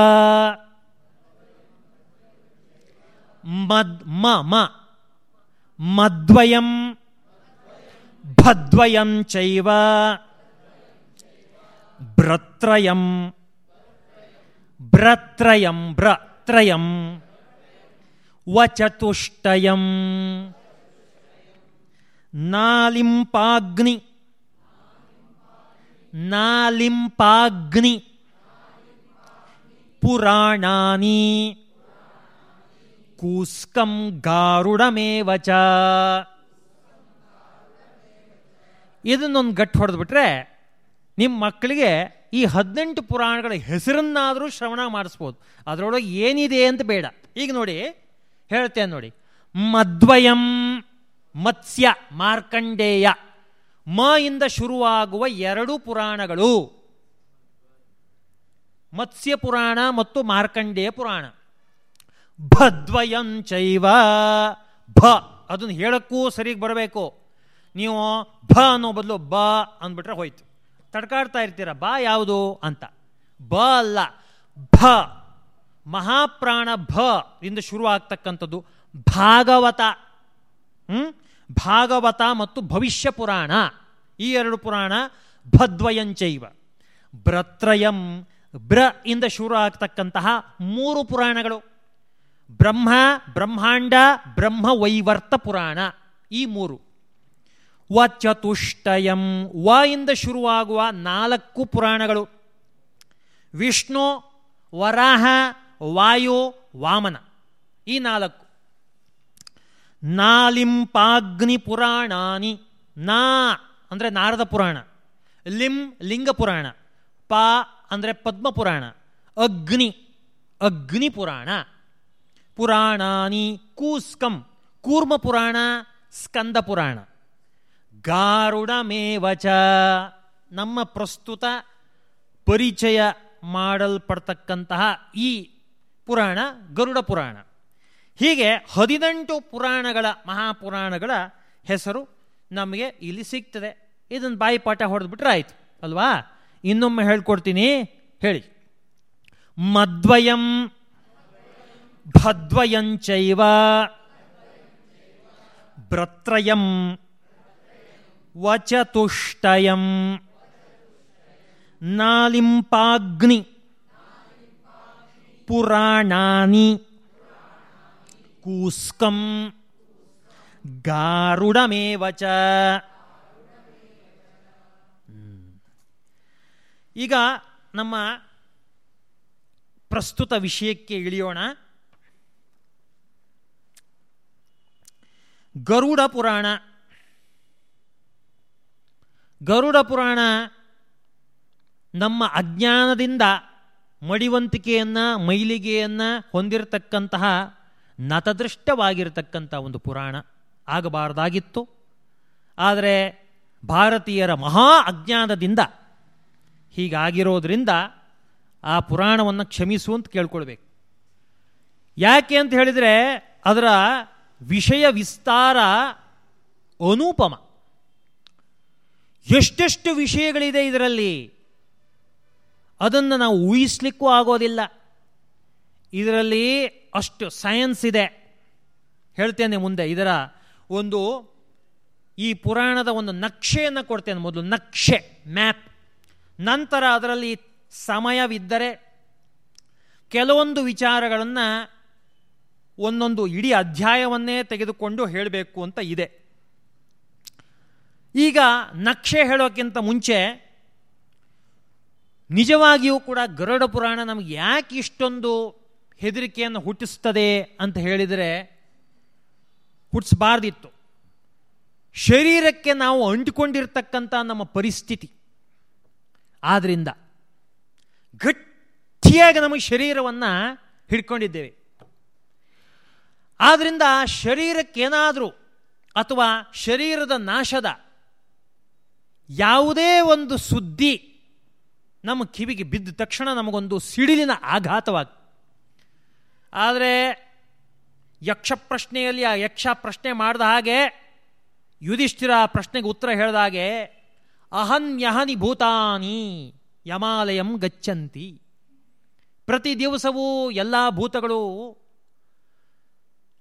ಮದ್, ಮ ಮ. ಮದ್ವಯಂ ಭದ್ವಯಂ ಚೈವ. ಭ್ರತ್ರಯಂ ಭ್ರತ್ರಯಂ ಭ್ರತ್ರಯಂ ವಚತುಷ್ಟಯಂ. ನಾಲಿಂಪಾಗ್ನಿ. ನಾಲಿಂಪಾಗ್ನಿ. ಪುರಾಣಾನಿ. ಕೂಸ್ಕಂ ಗಾರುಡಮೇವ ಚ. ಇದನ್ನೊಂದು ಗಟ್ಟು ಹೊಡೆದ್ಬಿಟ್ರೆ ನಿಮ್ಮ ಮಕ್ಕಳಿಗೆ ಈ ಹದಿನೆಂಟು ಪುರಾಣಗಳ ಹೆಸರನ್ನಾದರೂ ಶ್ರವಣ ಮಾಡಿಸ್ಬೋದು. ಅದರೊಳಗೆ ಏನಿದೆ ಅಂತ ಬೇಡ. ಈಗ ನೋಡಿ, ಹೇಳ್ತೇನೆ ನೋಡಿ. ಮದ್ವಯಂ. ಮತ್ಸ್ಯ, ಮಾರ್ಕಂಡೇಯ. ಮ ಇಂದ ಶುರುವಾಗುವ ಎರಡು ಪುರಾಣಗಳು. ಮತ್ಸ್ಯ ಪುರಾಣ ಮತ್ತು ಮಾರ್ಕಂಡೇಯ ಪುರಾಣ. ಭದ್ವಯಂಚೈವ ಭ, ಅದನ್ನು ಹೇಳಕ್ಕೂ ಸರಿಗೆ ಬರಬೇಕು. ನೀವು ಭ ಅನ್ನೋ ಬದಲು ಬ ಅಂದ್ಬಿಟ್ರೆ ಹೋಯ್ತು. ತಡ್ಕಾಡ್ತಾ ಇರ್ತೀರ, ಬಾ ಯಾವುದು ಅಂತ. ಬ ಅಲ್ಲ, ಭ. ಮಹಾಪ್ರಾಣ ಭ ಇಂದ ಶುರು ಆಗ್ತಕ್ಕಂಥದ್ದು ಭಾಗವತ. ಹ್ಮ್? ಭಾಗವತ ಮತ್ತು ಭವಿಷ್ಯ ಪುರಾಣ. ಈ ಎರಡು ಪುರಾಣ ಭದ್ವಯಂಚೈವ. ಭ್ರತ್ರಯಂ ಬ್ರ ಇಂದ ಶುರು ಆಗ್ತಕ್ಕಂತಹ ಮೂರು ಪುರಾಣಗಳು. ಬ್ರಹ್ಮ, ಬ್ರಹ್ಮಾಂಡ, ಬ್ರಹ್ಮ ವೈವರ್ತ ಪುರಾಣ. ಈ ಮೂರು. ವ ಚತುಷ್ಟಯಂ ವ ಇಂದ ಶುರುವಾಗುವ ನಾಲ್ಕು ಪುರಾಣಗಳು. ವಿಷ್ಣು, ವರಾಹ, ವಾಯು, ವಾಮನ. ಈ ನಾಲ್ಕು. ನಾಲಿಂಪಾಗ್ನಿ ಪುರಾಣಾನಿ ನಾ ಅಂದರೆ ನಾರದ ಪುರಾಣ, ಲಿಂ ಲಿಂಗ ಪುರಾಣ, ಪಾ ಅಂದರೆ ಪದ್ಮ ಪುರಾಣ, ಅಗ್ನಿ ಅಗ್ನಿ ಪುರಾಣ. ಪುರಾಣಾನಿ ಕೂಸ್ಕಂ, ಕೂರ್ಮ ಪುರಾಣ, ಸ್ಕಂದ ಪುರಾಣ. ಗಾರುಡಮೇವಚ ನಮ್ಮ ಪ್ರಸ್ತುತ ಪರಿಚಯ ಮಾಡಲ್ಪಡ್ತಕ್ಕಂತಹ ಈ ಪುರಾಣ ಗರುಡ ಪುರಾಣ. ಹೀಗೆ ಹದಿನೆಂಟು ಪುರಾಣಗಳ ಮಹಾಪುರಾಣಗಳ ಹೆಸರು ನಮಗೆ ಇಲ್ಲಿ ಸಿಗ್ತದೆ. ಇದನ್ನು ಬಾಯಿಪಾಠ ಹೊಡೆದ್ಬಿಟ್ರೆ ಆಯಿತು, ಅಲ್ವಾ? ಇನ್ನೊಮ್ಮೆ ಹೇಳ್ಕೊಡ್ತೀನಿ. ಹೇಳಿ. ಮದ್ವಯಂ ಭದ್ವಯಂಚೈವ ಭ್ರತ್ರಯಂ ವಚತುಷ್ಟಯಂ ನಾಲಿಂಪಾಗ್ನಿ ಪುರಾಣಾನಿ ಕೂಸ್ಕಂ. ಗಾರುಡಮೇವ ಈಗ ನಮ್ಮ ಪ್ರಸ್ತುತ ವಿಷಯಕ್ಕೆ ಇಳಿಯೋಣ. ಗರುಡ ಪುರಾಣ. ಗರುಡ ಪುರಾಣ ನಮ್ಮ ಅಜ್ಞಾನದಿಂದ ಮಡಿವಂತಿಕೆಯನ್ನು, ಮೈಲಿಗೆಯನ್ನು ಹೊಂದಿರತಕ್ಕಂತಹ ನತದೃಷ್ಟವಾಗಿರತಕ್ಕಂಥ ಒಂದು ಪುರಾಣ ಆಗಬಾರ್ದಾಗಿತ್ತು. ಆದರೆ ಭಾರತೀಯರ ಮಹಾ ಅಜ್ಞಾನದಿಂದ ಹೀಗಾಗಿರೋದ್ರಿಂದ ಆ ಪುರಾಣವನ್ನು ಕ್ಷಮಿಸು ಅಂತ ಕೇಳ್ಕೊಳ್ಬೇಕು. ಯಾಕೆ ಅಂತ ಹೇಳಿದರೆ ಅದರ ವಿಷಯ ವಿಸ್ತಾರ ಅನುಪಮ. ಎಷ್ಟೆಷ್ಟು ವಿಷಯಗಳಿದೆ ಇದರಲ್ಲಿ. ಅದನ್ನು ನಾವು ಊಹಿಸ್ಲಿಕ್ಕೂ ಆಗೋದಿಲ್ಲ. ಇದರಲ್ಲಿ ಅಷ್ಟು ಸೈನ್ಸ್ ಇದೆ. ಹೇಳ್ತೇನೆ ಮುಂದೆ ಇದರ ಒಂದು ಈ ಪುರಾಣದ ಒಂದು ನಕ್ಷೆಯನ್ನು ಕೊಡ್ತೇನೆ ಮೊದಲು. ನಕ್ಷೆ ಮ್ಯಾಪ್ ನಂತರ ಅದರಲ್ಲಿ ಸಮಯವಿದ್ದರೆ ಕೆಲವೊಂದು ವಿಚಾರಗಳನ್ನು ಒಂದೊಂದು ಇಡೀ ಅಧ್ಯಾಯವನ್ನೇ ತೆಗೆದುಕೊಂಡು ಹೇಳಬೇಕು ಅಂತ ಇದೆ. ಈಗ ನಕ್ಷೆ ಹೇಳೋಕ್ಕಿಂತ ಮುಂಚೆ ನಿಜವಾಗಿಯೂ ಕೂಡ ಗರುಡ ಪುರಾಣ ನಮಗೆ ಯಾಕೆ ಇಷ್ಟೊಂದು ಹೆದರಿಕೆಯನ್ನು ಹುಟ್ಟಿಸ್ತದೆ ಅಂತ ಹೇಳಿದರೆ ಹುಟ್ಟಿಸಬಾರ್ದಿತ್ತು ಶರೀರಕ್ಕೆ ನಾವು ಅಂಟಿಕೊಂಡಿರ್ತಕ್ಕಂಥ ನಮ್ಮ ಪರಿಸ್ಥಿತಿ. ಆದ್ದರಿಂದ ಗಟ್ಟಿಯಾಗಿ ನಮಗೆ ಶರೀರವನ್ನು ಹಿಡ್ಕೊಂಡಿದ್ದೇವೆ. ಆದ್ದರಿಂದ ಶರೀರಕ್ಕೇನಾದರೂ ಅಥವಾ ಶರೀರದ ನಾಶದ ಯಾವುದೇ ಒಂದು ಸುದ್ದಿ ನಮ್ಮ ಕಿವಿಗೆ ಬಿದ್ದ ತಕ್ಷಣ ನಮಗೊಂದು ಸಿಡಿಲಿನ ಆಘಾತವಾಗ ಆದರೆ ಯಕ್ಷ ಪ್ರಶ್ನೆಯಲ್ಲಿ ಆ ಯಕ್ಷ ಪ್ರಶ್ನೆ ಮಾಡಿದ ಹಾಗೆ ಯುಧಿಷ್ಠಿರ ಪ್ರಶ್ನೆಗೆ ಉತ್ತರ ಹೇಳಿದ ಹಾಗೆ ಅಹನ್ಯಹನಿ ಭೂತಾನಿ ಯಮಾಲಯಂ ಗಚ್ಚಂತಿ. ಪ್ರತಿ ದಿವಸವೂ ಎಲ್ಲ ಭೂತಗಳು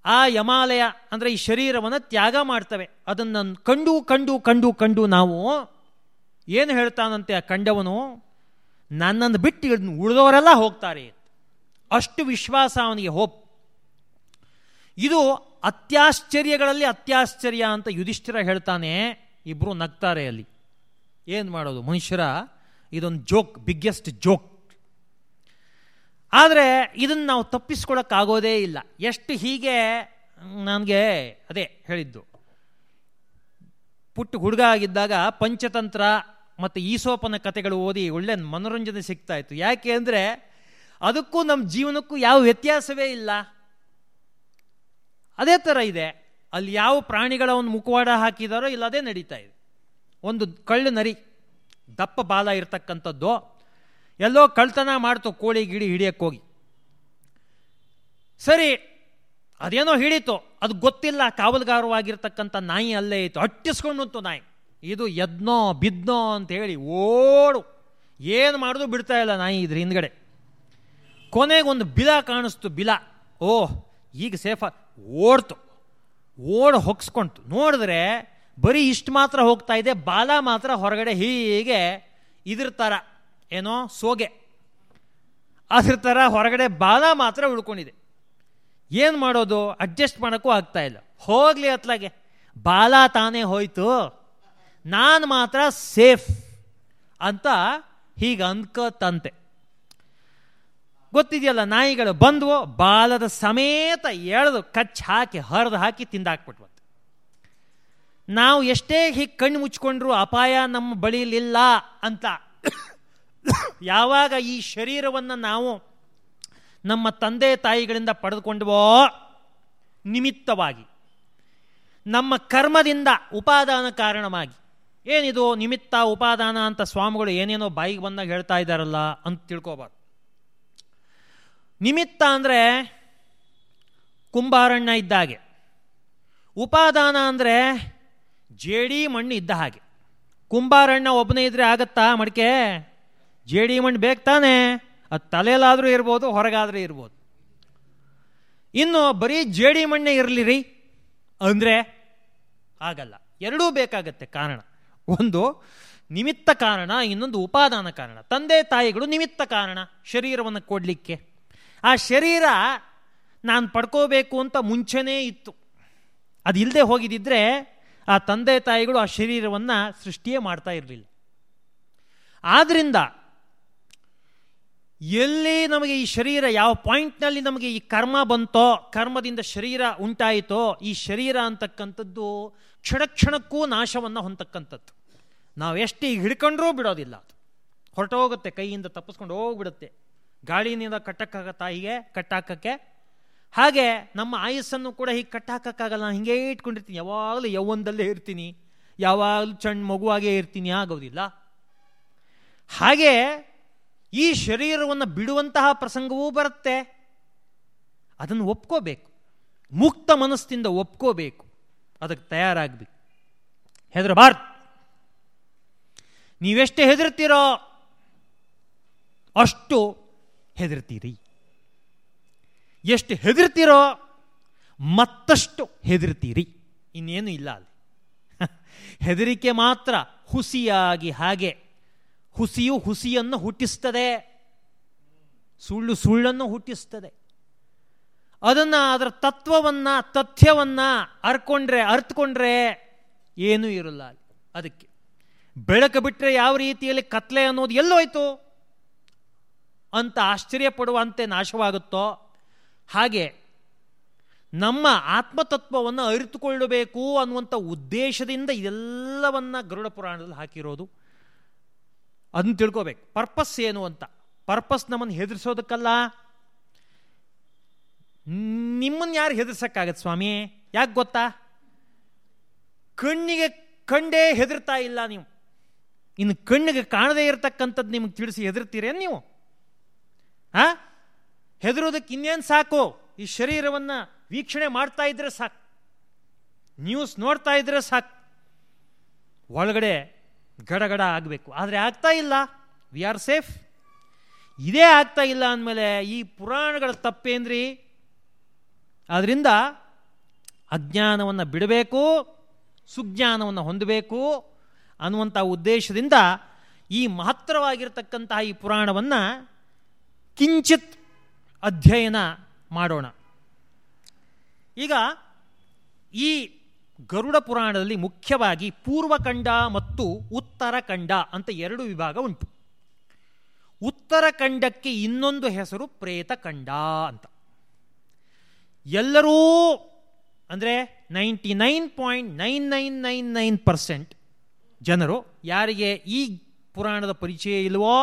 ಆ ಯಮಾಲಯ, ಅಂದರೆ ಈ ಶರೀರವನ್ನು ತ್ಯಾಗ ಮಾಡ್ತವೆ. ಅದನ್ನು ಕಂಡು ಕಂಡು ಕಂಡು ಕಂಡು ನಾವು ಏನು ಹೇಳ್ತಾನಂತೆ ಆ ಕಂಡವನು? ನನ್ನನ್ನು ಬಿಟ್ಟು ಉಳಿದವರೆಲ್ಲ ಹೋಗ್ತಾರೆ ಅಷ್ಟು ವಿಶ್ವಾಸ ಅವನಿಗೆ, ಹೋಪ್. ಇದು ಅತ್ಯಾಶ್ಚರ್ಯಗಳಲ್ಲಿ ಅತ್ಯಾಶ್ಚರ್ಯ ಅಂತ ಯುಧಿಷ್ಠಿರ ಹೇಳ್ತಾನೆ ಇಬ್ಬರು ನಗ್ತಾರೆ ಅಲ್ಲಿ. ಏನು ಮಾಡೋದು? ಮನುಷ್ಯರ ಇದೊಂದು ಜೋಕ್ ಬಿಗ್ಗೆಸ್ಟ್ ಜೋಕ್ ಆದರೆ ಇದನ್ನು ನಾವು ತಪ್ಪಿಸ್ಕೊಳಕ್ಕಾಗೋದೇ ಇಲ್ಲ. ಎಷ್ಟು ಹೀಗೆ, ನನಗೆ ಅದೇ ಹೇಳಿದ್ದು. ಪುಟ್ಟ ಹುಡುಗ ಆಗಿದ್ದಾಗ ಪಂಚತಂತ್ರ ಮತ್ತು ಈಸೋಪನ ಕಥೆಗಳು ಓದಿ ಒಳ್ಳೆ ಮನೋರಂಜನೆ ಸಿಗ್ತಾ ಇತ್ತು. ಯಾಕೆ ಅಂದರೆ ಅದಕ್ಕೂ ನಮ್ಮ ಜೀವನಕ್ಕೂ ಯಾವ ವ್ಯತ್ಯಾಸವೇ ಇಲ್ಲ. ಅದೇ ಥರ ಇದೆ. ಅಲ್ಲಿ ಯಾವ ಪ್ರಾಣಿಗಳ ಒಂದು ಮುಖವಾಡ ಹಾಕಿದಾರೋ ಇಲ್ಲ, ಅದೇ ನಡೀತಾ ಇದೆ. ಒಂದು ಕಳ್ಳು ನರಿ, ದಪ್ಪ ಬಾಲ ಇರ್ತಕ್ಕಂಥದ್ದು. ಎಲ್ಲೋ ಕಳ್ತನ ಮಾಡ್ತು, ಕೋಳಿ ಗಿಡಿ ಹಿಡಿಯಕ್ಕೆ ಹೋಗಿ. ಸರಿ, ಅದೇನೋ ಹಿಡಿತು. ಅದು ಗೊತ್ತಿಲ್ಲ, ಕಾವಲುಗಾರವಾಗಿರ್ತಕ್ಕಂಥ ನಾಯಿ ಅಲ್ಲೇ ಇತ್ತು. ಅಟ್ಟಿಸ್ಕೊಂಡು ನಾಯಿ. ಇದು ಎದ್ನೋ ಬಿದ್ನೋ ಅಂತ ಹೇಳಿ ಓಡು. ಏನು ಮಾಡೋದು ಬಿಡ್ತಾ ಇಲ್ಲ ನಾಯಿ ಇದ್ರ ಹಿಂದ್ಗಡೆ. ಕೊನೆಗೊಂದು ಬಿಲ ಕಾಣಿಸ್ತು ಬಿಲ ಓಹ್, ಈಗ ಸೇಫ. ಓಡ್ತು. ಓಡ್ ಹೊಗ್ಸ್ಕೊಂತು ನೋಡಿದ್ರೆ ಬರೀ ಇಷ್ಟು ಮಾತ್ರ ಹೋಗ್ತಾ ಇದೆ, ಬಾಲ ಮಾತ್ರ ಹೊರಗಡೆ ಹೀಗೆ ಇದ್ರ ಥರ ಏನೋ ಸೋಗೆ. ಅದ್ರ ಥರ ಹೊರಗಡೆ ಬಾಲ ಮಾತ್ರ ಉಳ್ಕೊಂಡಿದೆ. ಏನು ಮಾಡೋದು? ಅಡ್ಜಸ್ಟ್ ಮಾಡೋಕ್ಕೂ ಆಗ್ತಾ ಇಲ್ಲ. ಹೋಗಲಿ ಅತ್ಲಾಗೆ. ಬಾಲ ತಾನೇ ಹೋಯ್ತು. ನಾನು ಮಾತ್ರ ಸೇಫ್ ಅಂತ ಹೀಗೆ ಅನ್ಕೋತಂತೆ ಗೊತ್ತಿದೆಯಲ್ಲ ನಾಯಿಗಳು ಬಂದವು, ಬಾಲದ ಸಮೇತ ಎಳೆದು ಕಚ್ಚಿ ಹಾಕಿ, ಹರಿದು ಹಾಕಿ ತಿಂದಾಕ್ಬಿಟ್ವಂತೆ. ನಾವು ಎಷ್ಟೇ ಹೀಗೆ ಕಣ್ಣು ಮುಚ್ಕೊಂಡ್ರು ಅಪಾಯ ನಮ್ಮ ಬಳಿಲಿಲ್ಲ ಅಂತ. ಯಾವಾಗ ಈ ಶರೀರವನ್ನು ನಾವು ನಮ್ಮ ತಂದೆ ತಾಯಿಗಳಿಂದ ಪಡೆದುಕೊಂಡವೋ, ನಿಮಿತ್ತವಾಗಿ, ನಮ್ಮ ಕರ್ಮದಿಂದ ಉಪಾದಾನ ಕಾರಣವಾಗಿ, ಏನಿದು ನಿಮಿತ್ತ ಉಪಾದಾನ ಅಂತ ಸ್ವಾಮಿಗಳು ಏನೇನೋ ಬಾಯಿಗೆ ಬಂದಾಗ ಹೇಳ್ತಾ ಇದ್ದಾರಲ್ಲ ಅಂತ ತಿಳ್ಕೊಬಾರ್ದು. ನಿಮಿತ್ತ ಅಂದರೆ ಕುಂಬಾರಣ್ಣ ಇದ್ದ ಹಾಗೆ. ಉಪಾದಾನ ಅಂದರೆ ಜೇಡಿ ಮಣ್ಣು ಇದ್ದ ಹಾಗೆ. ಕುಂಬಾರಣ್ಣ ಒಬ್ಬನೇ ಇದ್ರೆ ಆಗತ್ತಾ ಮಡಿಕೆ? ಜೇಡಿ ಮಣ್ಣು ಬೇಕು ತಾನೇ? ಅದು ತಲೆಯಲ್ಲಾದರೂ ಇರ್ಬೋದು, ಹೊರಗಾದರೂ ಇರ್ಬೋದು. ಇನ್ನು ಬರೀ ಜೇಡಿ ಮಣ್ಣೆ ಇರಲಿ ರೀ ಅಂದರೆ ಆಗಲ್ಲ. ಎರಡೂ ಬೇಕಾಗತ್ತೆ ಕಾರಣ. ಒಂದು ನಿಮಿತ್ತ ಕಾರಣ, ಇನ್ನೊಂದು ಉಪಾದಾನ ಕಾರಣ. ತಂದೆ ತಾಯಿಗಳು ನಿಮಿತ್ತ ಕಾರಣ ಶರೀರವನ್ನು ಕೊಡಲಿಕ್ಕೆ. ಆ ಶರೀರ ನಾನು ಪಡ್ಕೋಬೇಕು ಅಂತ ಮುಂಚೆನೇ ಇತ್ತು. ಅದು ಇಲ್ಲದೆ ಹೋಗಿದ್ದಿದ್ರೆ ಆ ತಂದೆ ತಾಯಿಗಳು ಆ ಶರೀರವನ್ನು ಸೃಷ್ಟಿಯೇ ಮಾಡ್ತಾ ಇರಲಿಲ್ಲ. ಆದ್ದರಿಂದ ಎಲ್ಲಿ ನಮಗೆ ಈ ಶರೀರ, ಯಾವ ಪಾಯಿಂಟ್ನಲ್ಲಿ ನಮಗೆ ಈ ಕರ್ಮ ಬಂತೋ, ಕರ್ಮದಿಂದ ಶರೀರ ಉಂಟಾಯಿತೋ, ಈ ಶರೀರ ಅಂತಕ್ಕಂಥದ್ದು ಕ್ಷಣ ಕ್ಷಣಕ್ಕೂ ನಾಶವನ್ನು ಹೊಂದಕ್ಕಂಥದ್ದು ನಾವು ಎಷ್ಟು ಈಗ ಹಿಡ್ಕೊಂಡ್ರೂ ಬಿಡೋದಿಲ್ಲ. ಅದು ಹೊರಟೋಗುತ್ತೆ, ಕೈಯಿಂದ ತಪ್ಪಿಸ್ಕೊಂಡು ಹೋಗ್ಬಿಡುತ್ತೆ. ಗಾಳಿನಿಂದ ಕಟ್ಟಕ್ಕಾಗತ್ತಾ? ಹೀಗೆ ಕಟ್ಟಾಕಕ್ಕೆ? ಹಾಗೆ ನಮ್ಮ ಆಯಸ್ಸನ್ನು ಕೂಡ ಹೀಗೆ ಕಟ್ಟಾಕಕ್ಕಾಗಲ್ಲ. ಹಿಂಗೆ ಇಟ್ಕೊಂಡಿರ್ತೀನಿ. ಯಾವಾಗಲೂ ಯೌವನದಲ್ಲೇ ಇರ್ತೀನಿ. ಯಾವಾಗಲೂ ಚಣ್ ಮಗುವಾಗೇ ಇರ್ತೀನಿ. ಆಗೋದಿಲ್ಲ. ಹಾಗೆ ಈ ಶರೀರವನ್ನು ಬಿಡುವಂತಹ ಪ್ರಸಂಗವೂ ಬರುತ್ತೆ. ಅದನ್ನು ಒಪ್ಕೋಬೇಕು. ಮುಕ್ತ ಮನಸ್ಸಿಂದ ಒಪ್ಕೋಬೇಕು. ಅದಕ್ಕೆ ತಯಾರಾಗಬೇಕು. ಹೆದರಬಾರ್ದು ನೀವೆಷ್ಟೇ ಹೆದರ್ತೀರೋ ಅಷ್ಟು ಹೆದರ್ತೀರಿ? ಎಷ್ಟು ಹೆದರ್ತೀರೋ ಮತ್ತಷ್ಟು ಹೆದರ್ತೀರಿ. ಇನ್ನೇನು ಇಲ್ಲ ಅಲ್ಲಿ. ಹೆದರಿಕೆ ಮಾತ್ರ ಹುಸಿಯಾಗಿ ಹಾಗೆ. ಹುಸಿಯು ಹುಸಿಯನ್ನು ಹುಟ್ಟಿಸ್ತದೆ. ಸುಳ್ಳು ಸುಳ್ಳನ್ನು ಹುಟ್ಟಿಸ್ತದೆ. ಅದನ್ನು ಅದರ ತತ್ವವನ್ನು, ತಥ್ಯವನ್ನು ಅರ್ಕೊಂಡ್ರೆ, ಅರ್ತ್ಕೊಂಡ್ರೆ ಏನೂ ಇರಲ್ಲ ಅದಕ್ಕೆ ಬೆಳಕು ಬಿಟ್ಟರೆ ಯಾವ ರೀತಿಯಲ್ಲಿ ಕತ್ಲೆ ಅನ್ನೋದು ಎಲ್ಲೋಯ್ತು? ಅಂತ ಆಶ್ಚರ್ಯಪಡುವಂತೆ ನಾಶವಾಗುತ್ತೋ? ಹಾಗೆ ನಮ್ಮ ಆತ್ಮತತ್ವವನ್ನು ಅರಿತುಕೊಳ್ಳಬೇಕು ಅನ್ನುವಂಥ ಉದ್ದೇಶದಿಂದ ಇದೆಲ್ಲವನ್ನು ಗರುಡ ಪುರಾಣದಲ್ಲಿ ಹಾಕಿರೋದು. ಅದನ್ನು ತಿಳ್ಕೋಬೇಕು. ಪರ್ಪಸ್ ಏನು ಅಂತ? ಪರ್ಪಸ್ ನಮ್ಮನ್ನು ಹೆದರಿಸೋದಕ್ಕಲ್ಲ. ನಿಮ್ಮನ್ನು ಯಾರು ಹೆದರ್ಸಕ್ಕಾಗತ್ತೆ ಸ್ವಾಮಿ? ಯಾಕೆ ಗೊತ್ತಾ? ಕಣ್ಣಿಗೆ ಕಂಡೇ ಹೆದರ್ತಾ ಇಲ್ಲ ನೀವು. ಇನ್ನು ಕಣ್ಣಿಗೆ ಕಾಣದೇ ಇರತಕ್ಕಂಥದ್ದು ನಿಮಗೆ ತಿಳಿಸಿ ಹೆದರ್ತೀರೇನು ನೀವು? ಆ? ಹೆದರೋದಕ್ಕೆ ಇನ್ನೇನು ಸಾಕು? ಈ ಶರೀರವನ್ನು ವೀಕ್ಷಣೆ ಮಾಡ್ತಾ ಇದ್ರೆ ಸಾಕು. ನ್ಯೂಸ್ ನೋಡ್ತಾ ಇದ್ರೆ ಸಾಕು. ಒಳಗಡೆ ಗಡಗಡ ಆಗಬೇಕು. ಆದರೆ ಆಗ್ತಾ ಇಲ್ಲ. ವಿ ಆರ್ ಸೇಫ್ ಇದೇ ಆಗ್ತಾ ಇಲ್ಲ ಅಂದಮೇಲೆ ಈ ಪುರಾಣಗಳ ತಪ್ಪೇನ್ರಿ? ಆದ್ದರಿಂದ ಅಜ್ಞಾನವನ್ನು ಬಿಡಬೇಕು, ಸುಜ್ಞಾನವನ್ನು ಹೊಂದಬೇಕು ಅನ್ನುವಂಥ ಉದ್ದೇಶದಿಂದ ಈ ಮಹತ್ತರವಾಗಿರತಕ್ಕಂತಹ ಈ ಪುರಾಣವನ್ನು ಕಿಂಚಿತ್ ಅಧ್ಯಯನ ಮಾಡೋಣ. ಈಗ ಈ ಗರುಡ ಪುರಾಣದಲ್ಲಿ ಮುಖ್ಯವಾಗಿ ಪೂರ್ವಖಂಡ ಮತ್ತು ಉತ್ತರಖಂಡ ಅಂತ ಎರಡು ವಿಭಾಗ ಉಂಟು. ಉತ್ತರಖಂಡಕ್ಕೆ ಇನ್ನೊಂದು ಹೆಸರು ಪ್ರೇತಖಂಡ ಅಂತ. ಎಲ್ಲರೂ ಅಂದರೆ ninety nine point nine nine nine nine percent ಜನರು ಯಾರಿಗೆ ಈ ಪುರಾಣದ ಪರಿಚಯ ಇಲ್ವೋ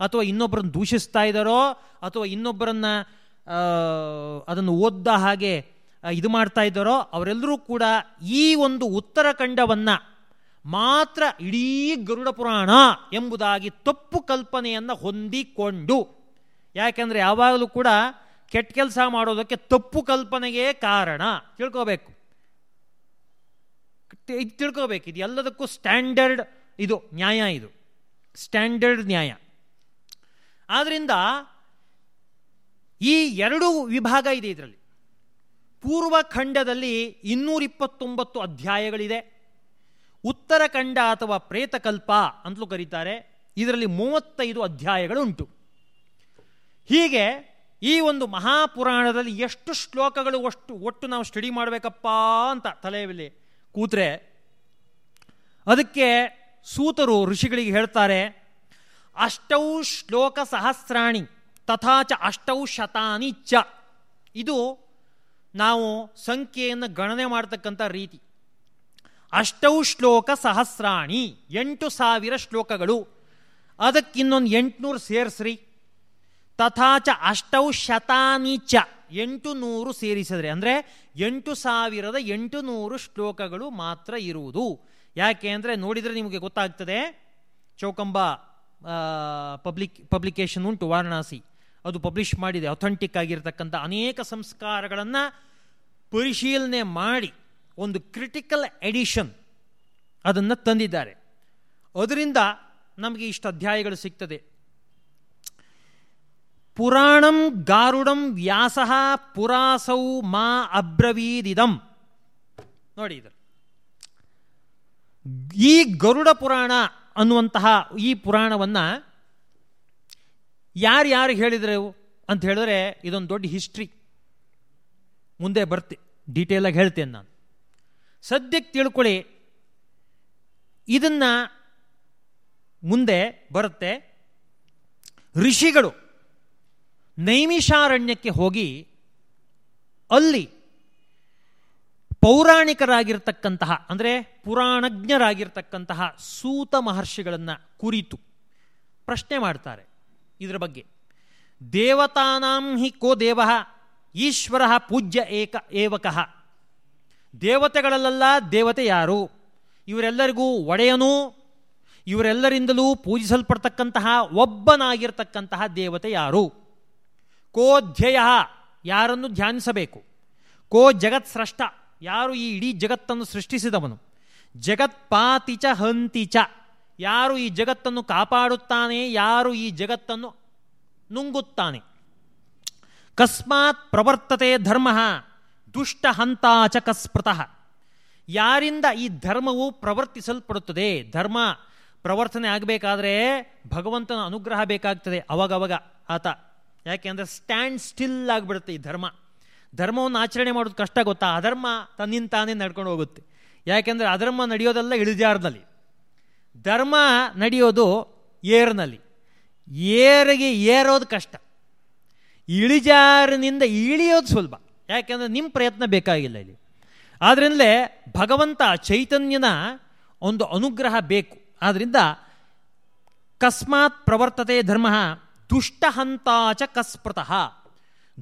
ಅಥವಾ ಇನ್ನೊಬ್ಬರನ್ನು ದೂಷಿಸ್ತಾ ಇದ್ದಾರೋ ಅಥವಾ ಇನ್ನೊಬ್ಬರನ್ನ ಅದನ್ನು ಓದ್ದ ಹಾಗೆ ಇದು ಮಾಡ್ತಾ ಇದ್ದಾರೋ ಅವರೆಲ್ಲರೂ ಕೂಡ ಈ ಒಂದು ಉತ್ತರ ಖಂಡವನ್ನು ಮಾತ್ರ ಇಡೀ ಗರುಡ ಪುರಾಣ ಎಂಬುದಾಗಿ ತಪ್ಪು ಕಲ್ಪನೆಯನ್ನು ಹೊಂದಿಕೊಂಡು, ಯಾಕೆಂದರೆ ಯಾವಾಗಲೂ ಕೂಡ ಕೆಟ್ಟ ಕೆಲಸ ಮಾಡೋದಕ್ಕೆ ತಪ್ಪು ಕಲ್ಪನೆಗೆ ಕಾರಣ. ತಿಳ್ಕೋಬೇಕು. ತಿಳ್ಕೋಬೇಕು. ಇದು ಎಲ್ಲದಕ್ಕೂ ಸ್ಟ್ಯಾಂಡರ್ಡ್ ಇದು ನ್ಯಾಯ ಇದು. ಸ್ಟ್ಯಾಂಡರ್ಡ್ ನ್ಯಾಯ. ಆದ್ದರಿಂದ ಈ ಎರಡು ವಿಭಾಗ ಇದೆ ಇದರಲ್ಲಿ. ಪೂರ್ವಖಂಡದಲ್ಲಿ ಇನ್ನೂರಿಪ್ಪತ್ತೊಂಬತ್ತು ಅಧ್ಯಾಯಗಳಿದೆ. ಉತ್ತರಖಂಡ ಅಥವಾ ಪ್ರೇತಕಲ್ಪ ಅಂತಲೂ ಕರೀತಾರೆ. ಇದರಲ್ಲಿ ಮೂವತ್ತೈದು ಅಧ್ಯಾಯಗಳುಂಟು. ಹೀಗೆ ಈ ಒಂದು ಮಹಾಪುರಾಣದಲ್ಲಿ ಎಷ್ಟು ಶ್ಲೋಕಗಳು ಅಷ್ಟು ಒಟ್ಟು ನಾವು ಸ್ಟಡಿ ಮಾಡಬೇಕಪ್ಪ ಅಂತ ತಲೆಯಲ್ಲಿ ಕೂತ್ರೆ ಅದಕ್ಕೆ ಸೂತರು ಋಷಿಗಳಿಗೆ ಹೇಳ್ತಾರೆ ಅಷ್ಟೌ ಶ್ಲೋಕ ಸಹಸ್ರಾಣಿ ತಥಾಚ ಅಷ್ಟೌ ಶತಾನಿ ಚ ಇದು ನಾವು ಸಂಖ್ಯೆಯನ್ನು ಗಣನೆ ಮಾಡ್ತಕ್ಕಂಥ ರೀತಿ ಅಷ್ಟೌ ಶ್ಲೋಕ ಸಹಸ್ರಾಣಿ ಎಂಟು ಸಾವಿರ ಶ್ಲೋಕಗಳು. ಅದಕ್ಕಿನ್ನೊಂದು ಎಂಟುನೂರು ಸೇರಿಸ್ರಿ. ತಥಾಚ ಅಷ್ಟೌ ಶತಾನಿ ಚ ಎಂಟು ನೂರು ಸೇರಿಸಿದ್ರೆ ಅಂದರೆ ಎಂಟು ಸಾವಿರದ ಎಂಟು ನೂರು ಶ್ಲೋಕಗಳು ಮಾತ್ರ ಇರುವುದು. ಯಾಕೆ ಅಂದರೆ ನೋಡಿದರೆ ನಿಮಗೆ ಗೊತ್ತಾಗ್ತದೆ. ಚೌಕಂಬ ಪಬ್ಲಿಕ್ ಪಬ್ಲಿಕೇಶನ್ ಉಂಟು, ವಾರಣಾಸಿ. ಅದು ಪಬ್ಲಿಷ್ ಮಾಡಿದೆ. ಅಥೆಂಟಿಕ್ ಆಗಿರ್ತಕ್ಕಂಥ ಅನೇಕ ಸಂಸ್ಕಾರಗಳನ್ನು ಪರಿಶೀಲನೆ ಮಾಡಿ ಒಂದು ಕ್ರಿಟಿಕಲ್ ಎಡಿಷನ್ ಅದನ್ನು ತಂದಿದ್ದಾರೆ. ಅದರಿಂದ ನಮಗೆ ಇಷ್ಟು ಅಧ್ಯಾಯಗಳು ಸಿಗ್ತದೆ. ಪುರಾಣಂ ಗಾರುಡಂ ವ್ಯಾಸ ಪುರಾಸೌ ಮಾ ಅಬ್ರವೀದಿದಂ. ನೋಡಿ ಇದು ಈ ಗರುಡ ಪುರಾಣ ಅನ್ನುವಂತಹ ಈ ಪುರಾಣವನ್ನು ಯಾರ್ಯಾರು ಹೇಳಿದರು ಅಂತ ಹೇಳಿದ್ರೆ ಇದೊಂದು ದೊಡ್ಡ ಹಿಸ್ಟ್ರಿ. ಮುಂದೆ ಬರ್ತೆ ಡೀಟೇಲಾಗಿ ಹೇಳ್ತೇನೆ ನಾನು. ಸದ್ಯಕ್ಕೆ ತಿಳ್ಕೊಳ್ಳಿ, ಇದನ್ನು ಮುಂದೆ ಬರುತ್ತೆ. ಋಷಿಗಳು ನೈಮಿಷಾರಣ್ಯಕ್ಕೆ ಹೋಗಿ ಅಲ್ಲಿ ಪೌರಾಣಿಕರಾಗಿರ್ತಕ್ಕಂತಹ, ಅಂದರೆ ಪುರಾಣಜ್ಞರಾಗಿರ್ತಕ್ಕಂತಹ ಸೂತ ಮಹರ್ಷಿಗಳನ್ನು ಕುರಿತು ಪ್ರಶ್ನೆ ಮಾಡ್ತಾರೆ ಇದರ ಬಗ್ಗೆ. ದೇವತಾನಾಂ ಹಿ ಕೋ ದೇವ, ಈಶ್ವರ ಪೂಜ್ಯ ಏಕ ಏವಕಃ. ದೇವತೆಗಳಲ್ಲೆಲ್ಲ ದೇವತೆ ಯಾರು? ಇವರೆಲ್ಲರಿಗೂ ಒಡೆಯನೂ, ಇವರೆಲ್ಲರಿಂದಲೂ ಪೂಜಿಸಲ್ಪಡ್ತಕ್ಕಂತಹ ಒಬ್ಬನಾಗಿರ್ತಕ್ಕಂತಹ ದೇವತೆ ಯಾರು? ಕೋ ಧ್ಯೇಯ, ಯಾರನ್ನು ಧ್ಯಾನಿಸಬೇಕು? ಕೋ ಜಗತ್ ಸ್ರಷ್ಟ ಯಾರು ಈ ಇಡೀ ಜಗತ್ತನ್ನು ಸೃಷ್ಟಿಸಿದವನು? ಜಗತ್ಪಾತಿಚ ಹಂತಿಚ. ಯಾರು ಈ ಜಗತ್ತನ್ನು ಕಾಪಾಡುತ್ತಾನೆ? ಯಾರು ಈ ಜಗತ್ತನ್ನು ನುಂಗುತ್ತಾನೆ? ಕಸ್ಮಾತ್ ಪ್ರವರ್ತತೆ ಧರ್ಮ, ದುಷ್ಟ ಹಂತಾಚ ಕಸ್ಪೃತಃ ಯಾರಿಂದ ಈ ಧರ್ಮವು ಪ್ರವರ್ತಿಸಲ್ಪಡುತ್ತದೆ? ಧರ್ಮ ಪ್ರವರ್ತನೆ ಆಗಬೇಕಾದ್ರೆ ಭಗವಂತನ ಅನುಗ್ರಹ ಬೇಕಾಗ್ತದೆ ಅವಾಗವಾಗ. ಆತ ಯಾಕೆಂದರೆ ಸ್ಟ್ಯಾಂಡ್ ಸ್ಟಿಲ್ ಆಗಿಬಿಡುತ್ತೆ ಈ ಧರ್ಮ. ಧರ್ಮವನ್ನು ಆಚರಣೆ ಮಾಡೋದು ಕಷ್ಟ ಗೊತ್ತಾ? ಅಧರ್ಮ ತನ್ನಿಂದ ತಾನೇ ನಡ್ಕೊಂಡು ಹೋಗುತ್ತೆ. ಯಾಕೆಂದರೆ ಅಧರ್ಮ ನಡೆಯೋದೆಲ್ಲ ಇಳಿಜಾರದಲ್ಲಿ ಧರ್ಮ ನಡೆಯೋದು ಏರ್ನಲ್ಲಿ. ಏರಿಗೆ ಏರೋದು ಕಷ್ಟ. ಇಳಿಜಾರಿನಿಂದ ಇಳಿಯೋದು ಸುಲಭ. ಯಾಕೆಂದರೆ ನಿಮ್ಮ ಪ್ರಯತ್ನ ಬೇಕಾಗಿಲ್ಲ ಇಲ್ಲಿ. ಆದ್ದರಿಂದಲೇ ಭಗವಂತ ಚೈತನ್ಯನ ಒಂದು ಅನುಗ್ರಹ ಬೇಕು. ಆದ್ದರಿಂದ ಕಸ್ಮಾತ್ ಪ್ರವರ್ತತೆ ಧರ್ಮ ದುಷ್ಟಹಂತಾಚ ಕಸ್ಪೃತಃ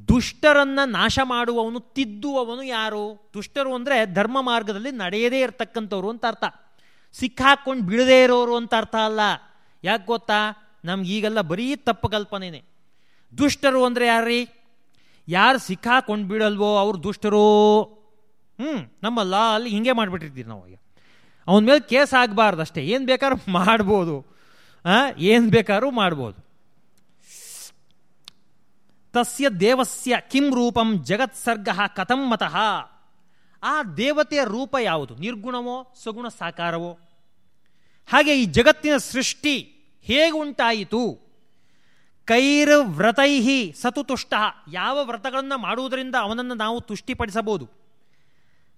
ದುಷ್ಟರನ್ನ ನಾಶ ಮಾಡುವವನು ತಿದ್ದುವವನು ಯಾರು? ದುಷ್ಟರು ಅಂದರೆ ಧರ್ಮ ಮಾರ್ಗದಲ್ಲಿ ನಡೆಯದೇ ಇರತಕ್ಕಂಥವ್ರು ಅಂತ ಅರ್ಥ. ಸಿಕ್ಕಾಕೊಂಡು ಬಿಡದೇ ಇರೋರು ಅಂತ ಅರ್ಥ ಅಲ್ಲ. ಯಾಕೆ ಗೊತ್ತಾ? ನಮ್ಗೆ ಈಗೆಲ್ಲ ಬರೀ ತಪ್ಪು ಕಲ್ಪನೆನೇ. ದುಷ್ಟರು ಅಂದರೆ ಯಾರ್ರೀ? ಯಾರು ಸಿಕ್ಕಾಕೊಂಡು ಬಿಡಲ್ವೋ ಅವ್ರು ದುಷ್ಟರು. ಹ್ಞೂ ನಮ್ಮ ಲಾ ಅಲ್ಲಿ ಹಿಂಗೆ ಮಾಡಿಬಿಟ್ಟಿರ್ತೀವಿ ನಾವು ಈಗ ಅವನ ಮೇಲೆ ಕೇಸ್ ಆಗಬಾರ್ದು ಅಷ್ಟೇ ಏನು ಬೇಕಾದ್ರೂ ಮಾಡ್ಬೋದು. ಏನು ಬೇಕಾದ್ರೂ ಮಾಡ್ಬೋದು. ತಸ್ಯ ದೇವಸ್ಯ ಕಿಂ ರೂಪಂ ಜಗತ್ಸರ್ಗ ಕಥಂ ಮತಃ ಆ ದೇವತೆಯ ರೂಪ ಯಾವುದು? ನಿರ್ಗುಣವೋ, ಸಗುಣ ಸಾಕಾರವೋ? ಹಾಗೆ ಈ ಜಗತ್ತಿನ ಸೃಷ್ಟಿ ಹೇಗೆ ಉಂಟಾಯಿತು ಕೈರ್ವ್ರತೈಹಿ ಸತು ತುಷ್ಟ ಯಾವ ವ್ರತಗಳನ್ನು ಮಾಡುವುದರಿಂದ ಅವನನ್ನು ನಾವು ತುಷ್ಟಿಪಡಿಸಬಹುದು?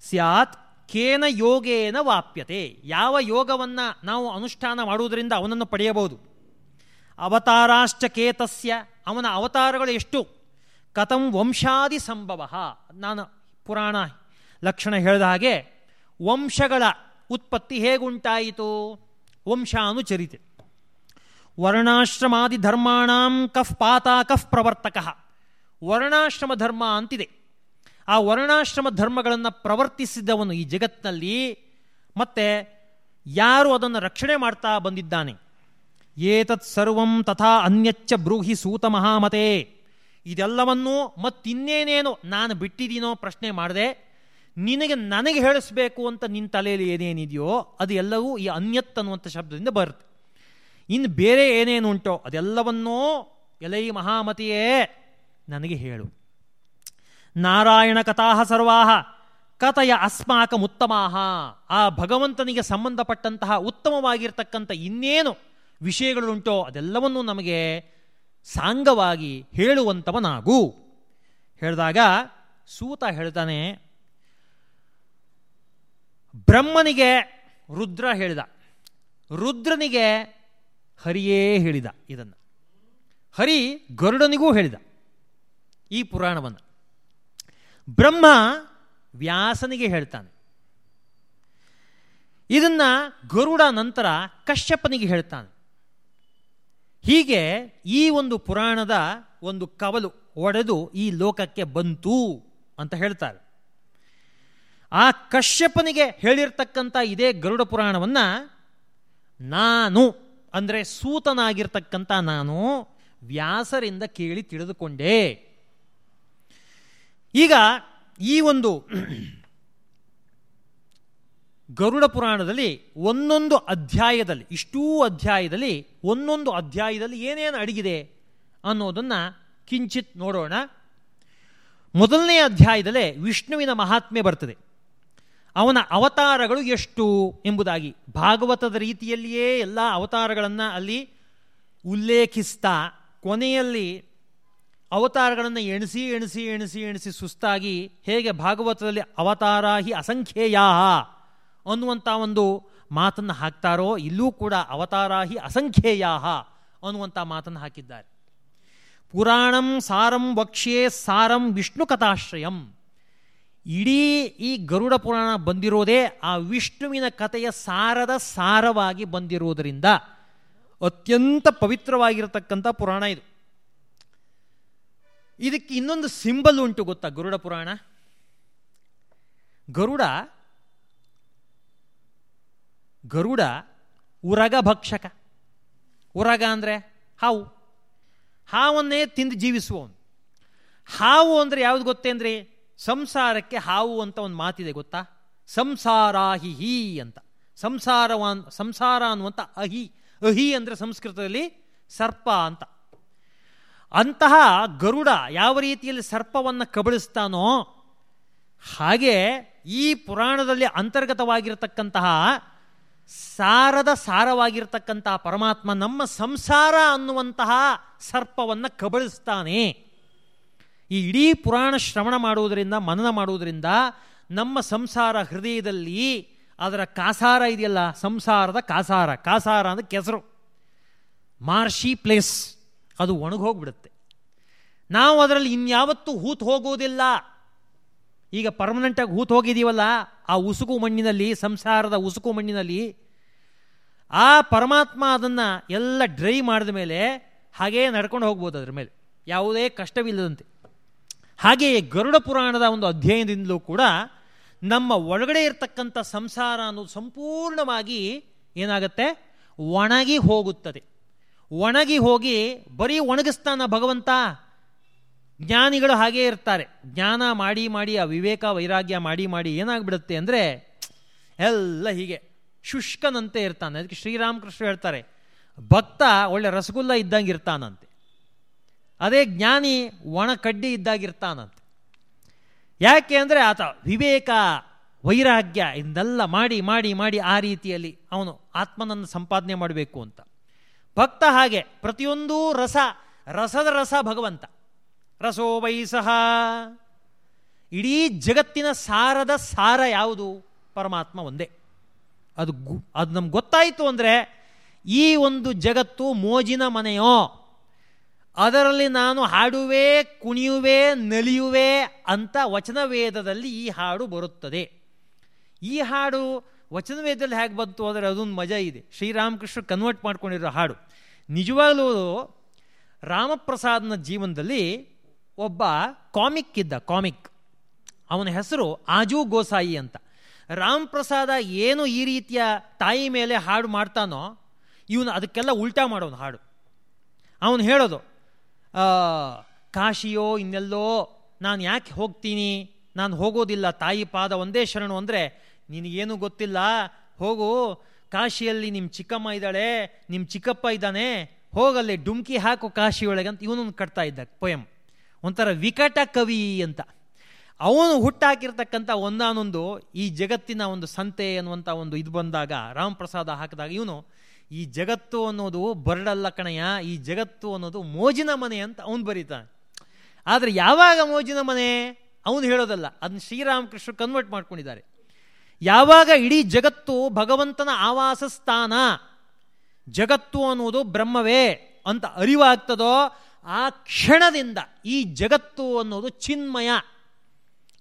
ಸ್ಯಾತ್ ಕೇನ ಯೋಗೇನ ವಾಪ್ಯತೆ. ಯಾವ ಯೋಗವನ್ನು ನಾವು ಅನುಷ್ಠಾನ ಮಾಡುವುದರಿಂದ ಅವನನ್ನು ಪಡೆಯಬಹುದು? ಅವತಾರಾಶ್ಚ ಕೇತಸ್ಯ ಅವನ ಅವತಾರಗಳು ಎಷ್ಟು? ಕಥಂ ವಂಶಾದಿ ಸಂಭವ. ನಾನು ಪುರಾಣ ಲಕ್ಷಣ ಹೇಳಿದ ಹಾಗೆ, ವಂಶಗಳ ಉತ್ಪತ್ತಿ ಹೇಗುಂಟಾಯಿತು? ವಂಶಾನುಚರಿತೆ. ವರ್ಣಾಶ್ರಮಾದಿ ಧರ್ಮಾಣಂ ಕಫ್ ಪಾತ ಕಫ್ ಪ್ರವರ್ತಕ. ವರ್ಣಾಶ್ರಮ ಧರ್ಮ ಅಂತಿದೆ. ಆ ವರ್ಣಾಶ್ರಮ ಧರ್ಮಗಳನ್ನು ಪ್ರವರ್ತಿಸಿದವನು ಈ ಜಗತ್ತಿನಲ್ಲಿ, ಮತ್ತೆ ಯಾರು ಅದನ್ನು ರಕ್ಷಣೆ ಮಾಡ್ತಾ ಬಂದಿದ್ದಾನೆ? ಏತತ್ ಸರ್ವಂ ತಥಾ ಅನ್ಯಚ್ಚ ಬ್ರೂಹಿ ಸೂತ ಮಹಾಮತೆ. ಇದೆಲ್ಲವನ್ನೂ ಮತ್ತಿನ್ನೇನೇನು ನಾನು ಬಿಟ್ಟಿದ್ದೀನೋ ಪ್ರಶ್ನೆ ಮಾಡಿದೆ, ನಿನಗೆ ನನಗೆ ಹೇಳಿಸ್ಬೇಕು ಅಂತ ನಿನ್ನ ತಲೆಯಲ್ಲಿ ಏನೇನಿದೆಯೋ ಅದು ಎಲ್ಲವೂ ಈ ಅನ್ಯತ್ ಅನ್ನುವಂಥ ಶಬ್ದದಿಂದ ಬರುತ್ತೆ. ಇನ್ನು ಬೇರೆ ಏನೇನು ಉಂಟೋ ಅದೆಲ್ಲವನ್ನೂ ಎಲೈ ಮಹಾಮತಿಯೇ ನನಗೆ ಹೇಳು. ನಾರಾಯಣ ಕಥಾ ಸರ್ವಾಹ, ಕಥೆಯ ಅಸ್ಮಾಕಂ ಉತ್ತಮಾಹ ಆ ಭಗವಂತನಿಗೆ ಸಂಬಂಧಪಟ್ಟಂತಹ ಉತ್ತಮವಾಗಿರ್ತಕ್ಕಂಥ ಇನ್ನೇನು ವಿಷಯಗಳುಂಟೋ ಅದೆಲ್ಲವನ್ನೂ ನಮಗೆ ಸಾಂಗವಾಗಿ ಹೇಳುವಂಥವನಾಗು ಹೇಳಿದಾಗ ಸೂತ ಹೇಳ್ತಾನೆ, ಬ್ರಹ್ಮನಿಗೆ ರುದ್ರ ಹೇಳಿದ. ರುದ್ರನಿಗೆ ಹರಿಯೇ ಹೇಳಿದ ಇದನ್ನು. ಹರಿ ಗರುಡನಿಗೂ ಹೇಳಿದ ಈ ಪುರಾಣವನ್ನು. ಬ್ರಹ್ಮ ವ್ಯಾಸನಿಗೆ ಹೇಳ್ತಾನೆ. ಇದನ್ನು ಗರುಡ ನಂತರ ಕಶ್ಯಪನಿಗೆ ಹೇಳ್ತಾನೆ. ಹೀಗೆ ಈ ಒಂದು ಪುರಾಣದ ಒಂದು ಕವಲು ಒಡೆದು ಈ ಲೋಕಕ್ಕೆ ಬಂತು ಅಂತ ಹೇಳ್ತಾರೆ. ಆ ಕಶ್ಯಪನಿಗೆ ಹೇಳಿರ್ತಕ್ಕಂಥ ಇದೇ ಗರುಡ ಪುರಾಣವನ್ನು ನಾನು, ಅಂದರೆ ಸೂತನಾಗಿರ್ತಕ್ಕಂಥ ನಾನು ವ್ಯಾಸರಿಂದ ಕೇಳಿ ತಿಳಿದುಕೊಂಡೆ. ಈಗ ಈ ಒಂದು ಗರುಡ ಪುರಾಣದಲ್ಲಿ ಒಂದೊಂದು ಅಧ್ಯಾಯದಲ್ಲಿ, ಇಷ್ಟೂ ಅಧ್ಯಾಯದಲ್ಲಿ ಒಂದೊಂದು ಅಧ್ಯಾಯದಲ್ಲಿ ಏನೇನು ಅಡಗಿದೆ ಅನ್ನೋದನ್ನು ಕಿಂಚಿತ್ ನೋಡೋಣ. ಮೊದಲನೇ ಅಧ್ಯಾಯದಲ್ಲೇ ವಿಷ್ಣುವಿನ ಮಹಾತ್ಮೆ ಬರ್ತದೆ. ಅವನ ಅವತಾರಗಳು ಎಷ್ಟು ಎಂಬುದಾಗಿ ಭಾಗವತದ ರೀತಿಯಲ್ಲಿಯೇ ಎಲ್ಲ ಅವತಾರಗಳನ್ನು ಅಲ್ಲಿ ಉಲ್ಲೇಖಿಸ್ತಾ, ಕೊನೆಯಲ್ಲಿ ಅವತಾರಗಳನ್ನು ಎಣಿಸಿ ಎಣಿಸಿ ಎಣಿಸಿ ಎಣಿಸಿ ಸುಸ್ತಾಗಿ ಹೇಗೆ ಭಾಗವತದಲ್ಲಿ ಅವತಾರಾಹಿ ಅಸಂಖ್ಯೇಯಾ ಅನ್ನುವಂಥ ಒಂದು ಮಾತನ್ನು ಹಾಕ್ತಾರೋ ಇಲ್ಲೂ ಕೂಡ ಅವತಾರಾಹಿ ಅಸಂಖ್ಯೇಯಾಹ ಅನ್ನುವಂಥ ಮಾತನ್ನು ಹಾಕಿದ್ದಾರೆ. ಪುರಾಣಂ ಸಾರಂ ವಕ್ಷ್ಯೇ ಸಾರಂ ವಿಷ್ಣು ಕಥಾಶ್ರಯಂ. ಇಡೀ ಈ ಗರುಡ ಪುರಾಣ ಬಂದಿರೋದೇ ಆ ವಿಷ್ಣುವಿನ ಕಥೆಯ ಸಾರದ ಸಾರವಾಗಿ ಬಂದಿರುವುದರಿಂದ ಅತ್ಯಂತ ಪವಿತ್ರವಾಗಿರತಕ್ಕಂಥ ಪುರಾಣ ಇದು. ಇದಕ್ಕೆ ಇನ್ನೊಂದು ಸಿಂಬಲ್ ಉಂಟು ಗೊತ್ತಾ ಗರುಡ ಪುರಾಣ? ಗರುಡ ಗರುಡ ಉರಗ ಭಕ್ಷಕ. ಉರಗ ಅಂದರೆ ಹಾವು. ಹಾವನ್ನೇ ತಿಂದು ಜೀವಿಸುವವನು. ಹಾವು ಅಂದರೆ ಯಾವುದು ಗೊತ್ತೇನ್ರಿ? ಸಂಸಾರಕ್ಕೆ ಹಾವು ಅಂತ ಒಂದು ಮಾತಿದೆ ಗೊತ್ತಾ? ಸಂಸಾರಾಹಿ ಹಿ ಅಂತ. ಸಂಸಾರವಾನ್, ಸಂಸಾರ ಅನ್ನುವಂಥ ಅಹಿ. ಅಹಿ ಅಂದರೆ ಸಂಸ್ಕೃತದಲ್ಲಿ ಸರ್ಪ ಅಂತ. ಅಂತಹ ಗರುಡ ಯಾವ ರೀತಿಯಲ್ಲಿ ಸರ್ಪವನ್ನು ಕಬಳಿಸ್ತಾನೋ ಹಾಗೆ ಈ ಪುರಾಣದಲ್ಲಿ ಅಂತರ್ಗತವಾಗಿರತಕ್ಕಂತಹ ಸಾರದ ಸಾರವಾಗಿರ್ತಕ್ಕಂತಹ ಪರಮಾತ್ಮ ನಮ್ಮ ಸಂಸಾರ ಅನ್ನುವಂತಹ ಸರ್ಪವನ್ನು ಕಬಳಿಸ್ತಾನೆ. ಈ ಇಡೀ ಪುರಾಣ ಶ್ರವಣ ಮಾಡುವುದರಿಂದ, ಮನನ ಮಾಡುವುದರಿಂದ ನಮ್ಮ ಸಂಸಾರ ಹೃದಯದಲ್ಲಿ ಅದರ ಕಾಸಾರ ಇದೆಯಲ್ಲ, ಸಂಸಾರದ ಕಾಸಾರ. ಕಾಸಾರ ಅಂದರೆ ಕೆಸರು. Marshy place. ಅದು ಒಣಗೋಗ್ಬಿಡುತ್ತೆ. ನಾವು ಅದರಲ್ಲಿ ಇನ್ಯಾವತ್ತೂ ಹೂತು ಹೋಗೋದಿಲ್ಲ. ಈಗ ಪರ್ಮನೆಂಟಾಗಿ ಹೂತು ಹೋಗಿದ್ದೀವಲ್ಲ ಆ ಉಸುಕು ಮಣ್ಣಿನಲ್ಲಿ, ಸಂಸಾರದ ಉಸುಕು ಮಣ್ಣಿನಲ್ಲಿ, ಆ ಪರಮಾತ್ಮ ಅದನ್ನು ಎಲ್ಲ ಡ್ರೈ ಮಾಡಿದ ಮೇಲೆ ಹಾಗೇ ನಡ್ಕೊಂಡು ಹೋಗ್ಬೋದು ಅದ್ರ ಮೇಲೆ. ಯಾವುದೇ ಕಷ್ಟವಿಲ್ಲದಂತೆ. ಹಾಗೆಯೇ ಗರುಡ ಪುರಾಣದ ಒಂದು ಅಧ್ಯಯನದಿಂದಲೂ ಕೂಡ ನಮ್ಮ ಒಳಗಡೆ ಇರತಕ್ಕಂಥ ಸಂಸಾರ ಅನ್ನೋದು ಸಂಪೂರ್ಣವಾಗಿ ಏನಾಗುತ್ತೆ? ಒಣಗಿ ಹೋಗುತ್ತದೆ. ಒಣಗಿ ಹೋಗಿ ಬರೀ ಒಣಗಿಸ್ತಾನ ಭಗವಂತ? ಜ್ಞಾನಿಗಳು ಹಾಗೇ ಇರ್ತಾರೆ. ಜ್ಞಾನ ಮಾಡಿ ಮಾಡಿ ಆ ವಿವೇಕ ವೈರಾಗ್ಯ ಮಾಡಿ ಮಾಡಿ ಏನಾಗ್ಬಿಡುತ್ತೆ ಅಂದರೆ ಎಲ್ಲ ಹೀಗೆ. ಶುಷ್ಕನಂತೆ ಇರ್ತಾನೆ. ಅದಕ್ಕೆ ಶ್ರೀರಾಮಕೃಷ್ಣ ಹೇಳ್ತಾರೆ, ಭಕ್ತ ಒಳ್ಳೆ ರಸಗುಲ್ಲ ಇದ್ದಂಗೆ ಇರ್ತಾನಂತೆ ಅದೇ ಜ್ಞಾನಿ ಒಣ ಕಡ್ಡಿ ಇದ್ದಾಗಿರ್ತಾನಂತೆ. ಯಾಕೆ ಅಂದರೆ ಆತ ವಿವೇಕ, ವೈರಾಗ್ಯ ಇದನ್ನೆಲ್ಲ ಮಾಡಿ ಮಾಡಿ ಮಾಡಿ ಆ ರೀತಿಯಲ್ಲಿ ಅವನು ಆತ್ಮನನ್ನು ಸಂಪಾದನೆ ಮಾಡಬೇಕು ಅಂತ. ಭಕ್ತ ಹಾಗೆ ಪ್ರತಿಯೊಂದೂ ರಸ, ರಸದ ರಸ ಭಗವಂತ. ರಸೋ ವೈಸಹ ಇಡೀ ಜಗತ್ತಿನ ಸಾರದ ಸಾರ ಯಾವುದು? ಪರಮಾತ್ಮ ಒಂದೇ. ಅದು ಗು, ಅದು ನಮ್ಗೆ ಗೊತ್ತಾಯಿತು ಅಂದರೆ ಈ ಒಂದು ಜಗತ್ತು ಮೋಜಿನ ಮನೆಯೋ, ಅದರಲ್ಲಿ ನಾನು ಹಾಡುವೆ, ಕುಣಿಯುವೆ, ನಲಿಯುವೆ ಅಂತ ವಚನವೇದದಲ್ಲಿ ಈ ಹಾಡು ಬರುತ್ತದೆ. ಈ ಹಾಡು ವಚನವೇದದಲ್ಲಿ ಹೇಗೆ ಬಂತು ಅಂದರೆ ಅದೊಂದು ಮಜಾ ಇದೆ. ಶ್ರೀರಾಮಕೃಷ್ಣ ಕನ್ವರ್ಟ್ ಮಾಡ್ಕೊಂಡಿರೋ ಹಾಡು. ನಿಜವಾಗಲೂ ರಾಮಪ್ರಸಾದ್ನ ಜೀವನದಲ್ಲಿ ಒಬ್ಬ ಕಾಮಿಕ್ ಇದ್ದ ಕಾಮಿಕ್ ಅವನ ಹೆಸರು ಆಜು ಗೋಸಾಯಿ ಅಂತ. ರಾಮ್ ಪ್ರಸಾದ ಏನು ಈ ರೀತಿಯ ತಾಯಿ ಮೇಲೆ ಹಾಡು ಮಾಡ್ತಾನೋ, ಇವನು ಅದಕ್ಕೆಲ್ಲ ಉಲ್ಟಾ ಮಾಡೋನು ಹಾಡು. ಅವನು ಹೇಳೋದು ಕಾಶಿಯೋ, ಇನ್ನೆಲ್ಲೋ, ನಾನು ಯಾಕೆ ಹೋಗ್ತೀನಿ? ನಾನು ಹೋಗೋದಿಲ್ಲ, ತಾಯಿ ಪಾದ ಒಂದೇ ಶರಣು ಅಂದರೆ ನಿನಗೇನು ಗೊತ್ತಿಲ್ಲ? ಹೋಗು, ಕಾಶಿಯಲ್ಲಿ ನಿಮ್ಮ ಚಿಕ್ಕಮ್ಮ ಇದ್ದಾಳೆ ನಿಮ್ಮ ಚಿಕ್ಕಪ್ಪ ಇದ್ದಾನೆ, ಹೋಗಲ್ಲಿ, ಡುಮ್ಕಿ ಹಾಕು ಕಾಶಿಯೊಳಗೆ ಅಂತ ಇವನೊಂದು ಕಟ್ತಾ ಇದ್ದ ಪೊಯಮ್ ಒಂಥರ ವಿಕಟ ಕವಿ ಅಂತ. ಅವನು ಹುಟ್ಟಾಕಿರ್ತಕ್ಕಂಥ ಒಂದಾನೊಂದು ಈ ಜಗತ್ತಿನ ಒಂದು ಸಂತೆ ಅನ್ನುವಂಥ ಒಂದು ಇದು ಬಂದಾಗ, ರಾಮಪ್ರಸಾದ ಹಾಕಿದಾಗ ಇವನು ಈ ಜಗತ್ತು ಅನ್ನೋದು ಬರಡಲ್ಲ ಕಣಯ್ಯ, ಈ ಜಗತ್ತು ಅನ್ನೋದು ಮೋಜಿನ ಮನೆ ಅಂತ ಅವನು ಬರೀತಾನೆ. ಆದರೆ ಯಾವಾಗ ಮೋಜಿನ ಮನೆ? ಅವನು ಹೇಳೋದಲ್ಲ. ಅದನ್ನ ಶ್ರೀರಾಮಕೃಷ್ಣ ಕನ್ವರ್ಟ್ ಮಾಡ್ಕೊಂಡಿದ್ದಾರೆ. ಯಾವಾಗ ಇಡೀ ಜಗತ್ತು ಭಗವಂತನ ಆವಾಸ ಸ್ಥಾನ ಜಗತ್ತು ಅನ್ನೋದು ಬ್ರಹ್ಮವೇ ಅಂತ ಅರಿವಾಗ್ತದೋ ಆ ಕ್ಷಣದಿಂದ ಈ ಜಗತ್ತು ಅನ್ನೋದು ಚಿನ್ಮಯ.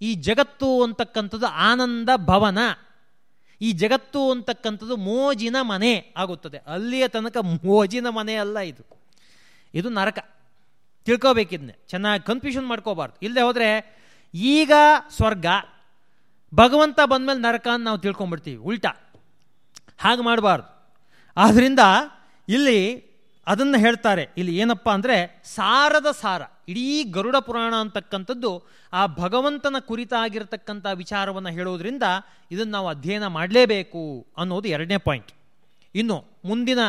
ಈ ಜಗತ್ತು ಅಂತಕ್ಕಂಥದ್ದು ಆನಂದ ಭವನ. ಈ ಜಗತ್ತು ಅಂತಕ್ಕಂಥದ್ದು ಮೋಜಿನ ಮನೆ ಆಗುತ್ತದೆ. ಅಲ್ಲಿಯ ತನಕ ಮೋಜಿನ ಮನೆ ಅಲ್ಲ ಇದು. ಇದು ನರಕ. ತಿಳ್ಕೋಬೇಕಿದ್ನೆ. ಚೆನ್ನಾಗಿ ಕನ್ಫ್ಯೂಷನ್ ಮಾಡ್ಕೋಬಾರ್ದು. ಇಲ್ಲದೆ ಹೋದರೆ ಈಗ ಸ್ವರ್ಗ, ಭಗವಂತ ಬಂದಮೇಲೆ ನರಕ ಅಂತ ನಾವು ತಿಳ್ಕೊಂಬಿಡ್ತೀವಿ. ಉಲ್ಟಾ. ಹಾಗೆ ಮಾಡಬಾರ್ದು. ಆದ್ದರಿಂದ ಇಲ್ಲಿ ಅದನ್ನು ಹೇಳ್ತಾರೆ. ಇಲ್ಲಿ ಏನಪ್ಪ ಅಂದರೆ ಸಾರದ ಸಾರ, ಇಡೀ ಗರುಡ ಪುರಾಣ ಅಂತಕ್ಕಂಥದ್ದು ಆ ಭಗವಂತನ ಕುರಿತಾಗಿರ್ತಕ್ಕಂಥ ವಿಚಾರವನ್ನು ಹೇಳೋದ್ರಿಂದ ಇದನ್ನು ನಾವು ಅಧ್ಯಯನ ಮಾಡಲೇಬೇಕು ಅನ್ನೋದು ಎರಡನೇ ಪಾಯಿಂಟ್. ಇನ್ನು ಮುಂದಿನ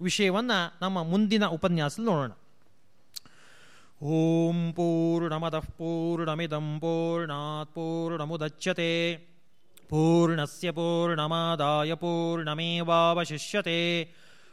ವಿಷಯವನ್ನು ನಮ್ಮ ಮುಂದಿನ ಉಪನ್ಯಾಸದಲ್ಲಿ ನೋಡೋಣ. ಓಂ ಪೂರ್ಣಮದಃ ಪೂರ್ಣಮಿದಂ ಪೂರ್ಣಾತ್ ಪೂರ್ಣಮುದಚ್ಯತೆ. ಪೂರ್ಣಸ್ಯ ಪೂರ್ಣಮಾದಾಯ ಪೂರ್ಣಮೇವಾವಶಿಷ್ಯತೆ.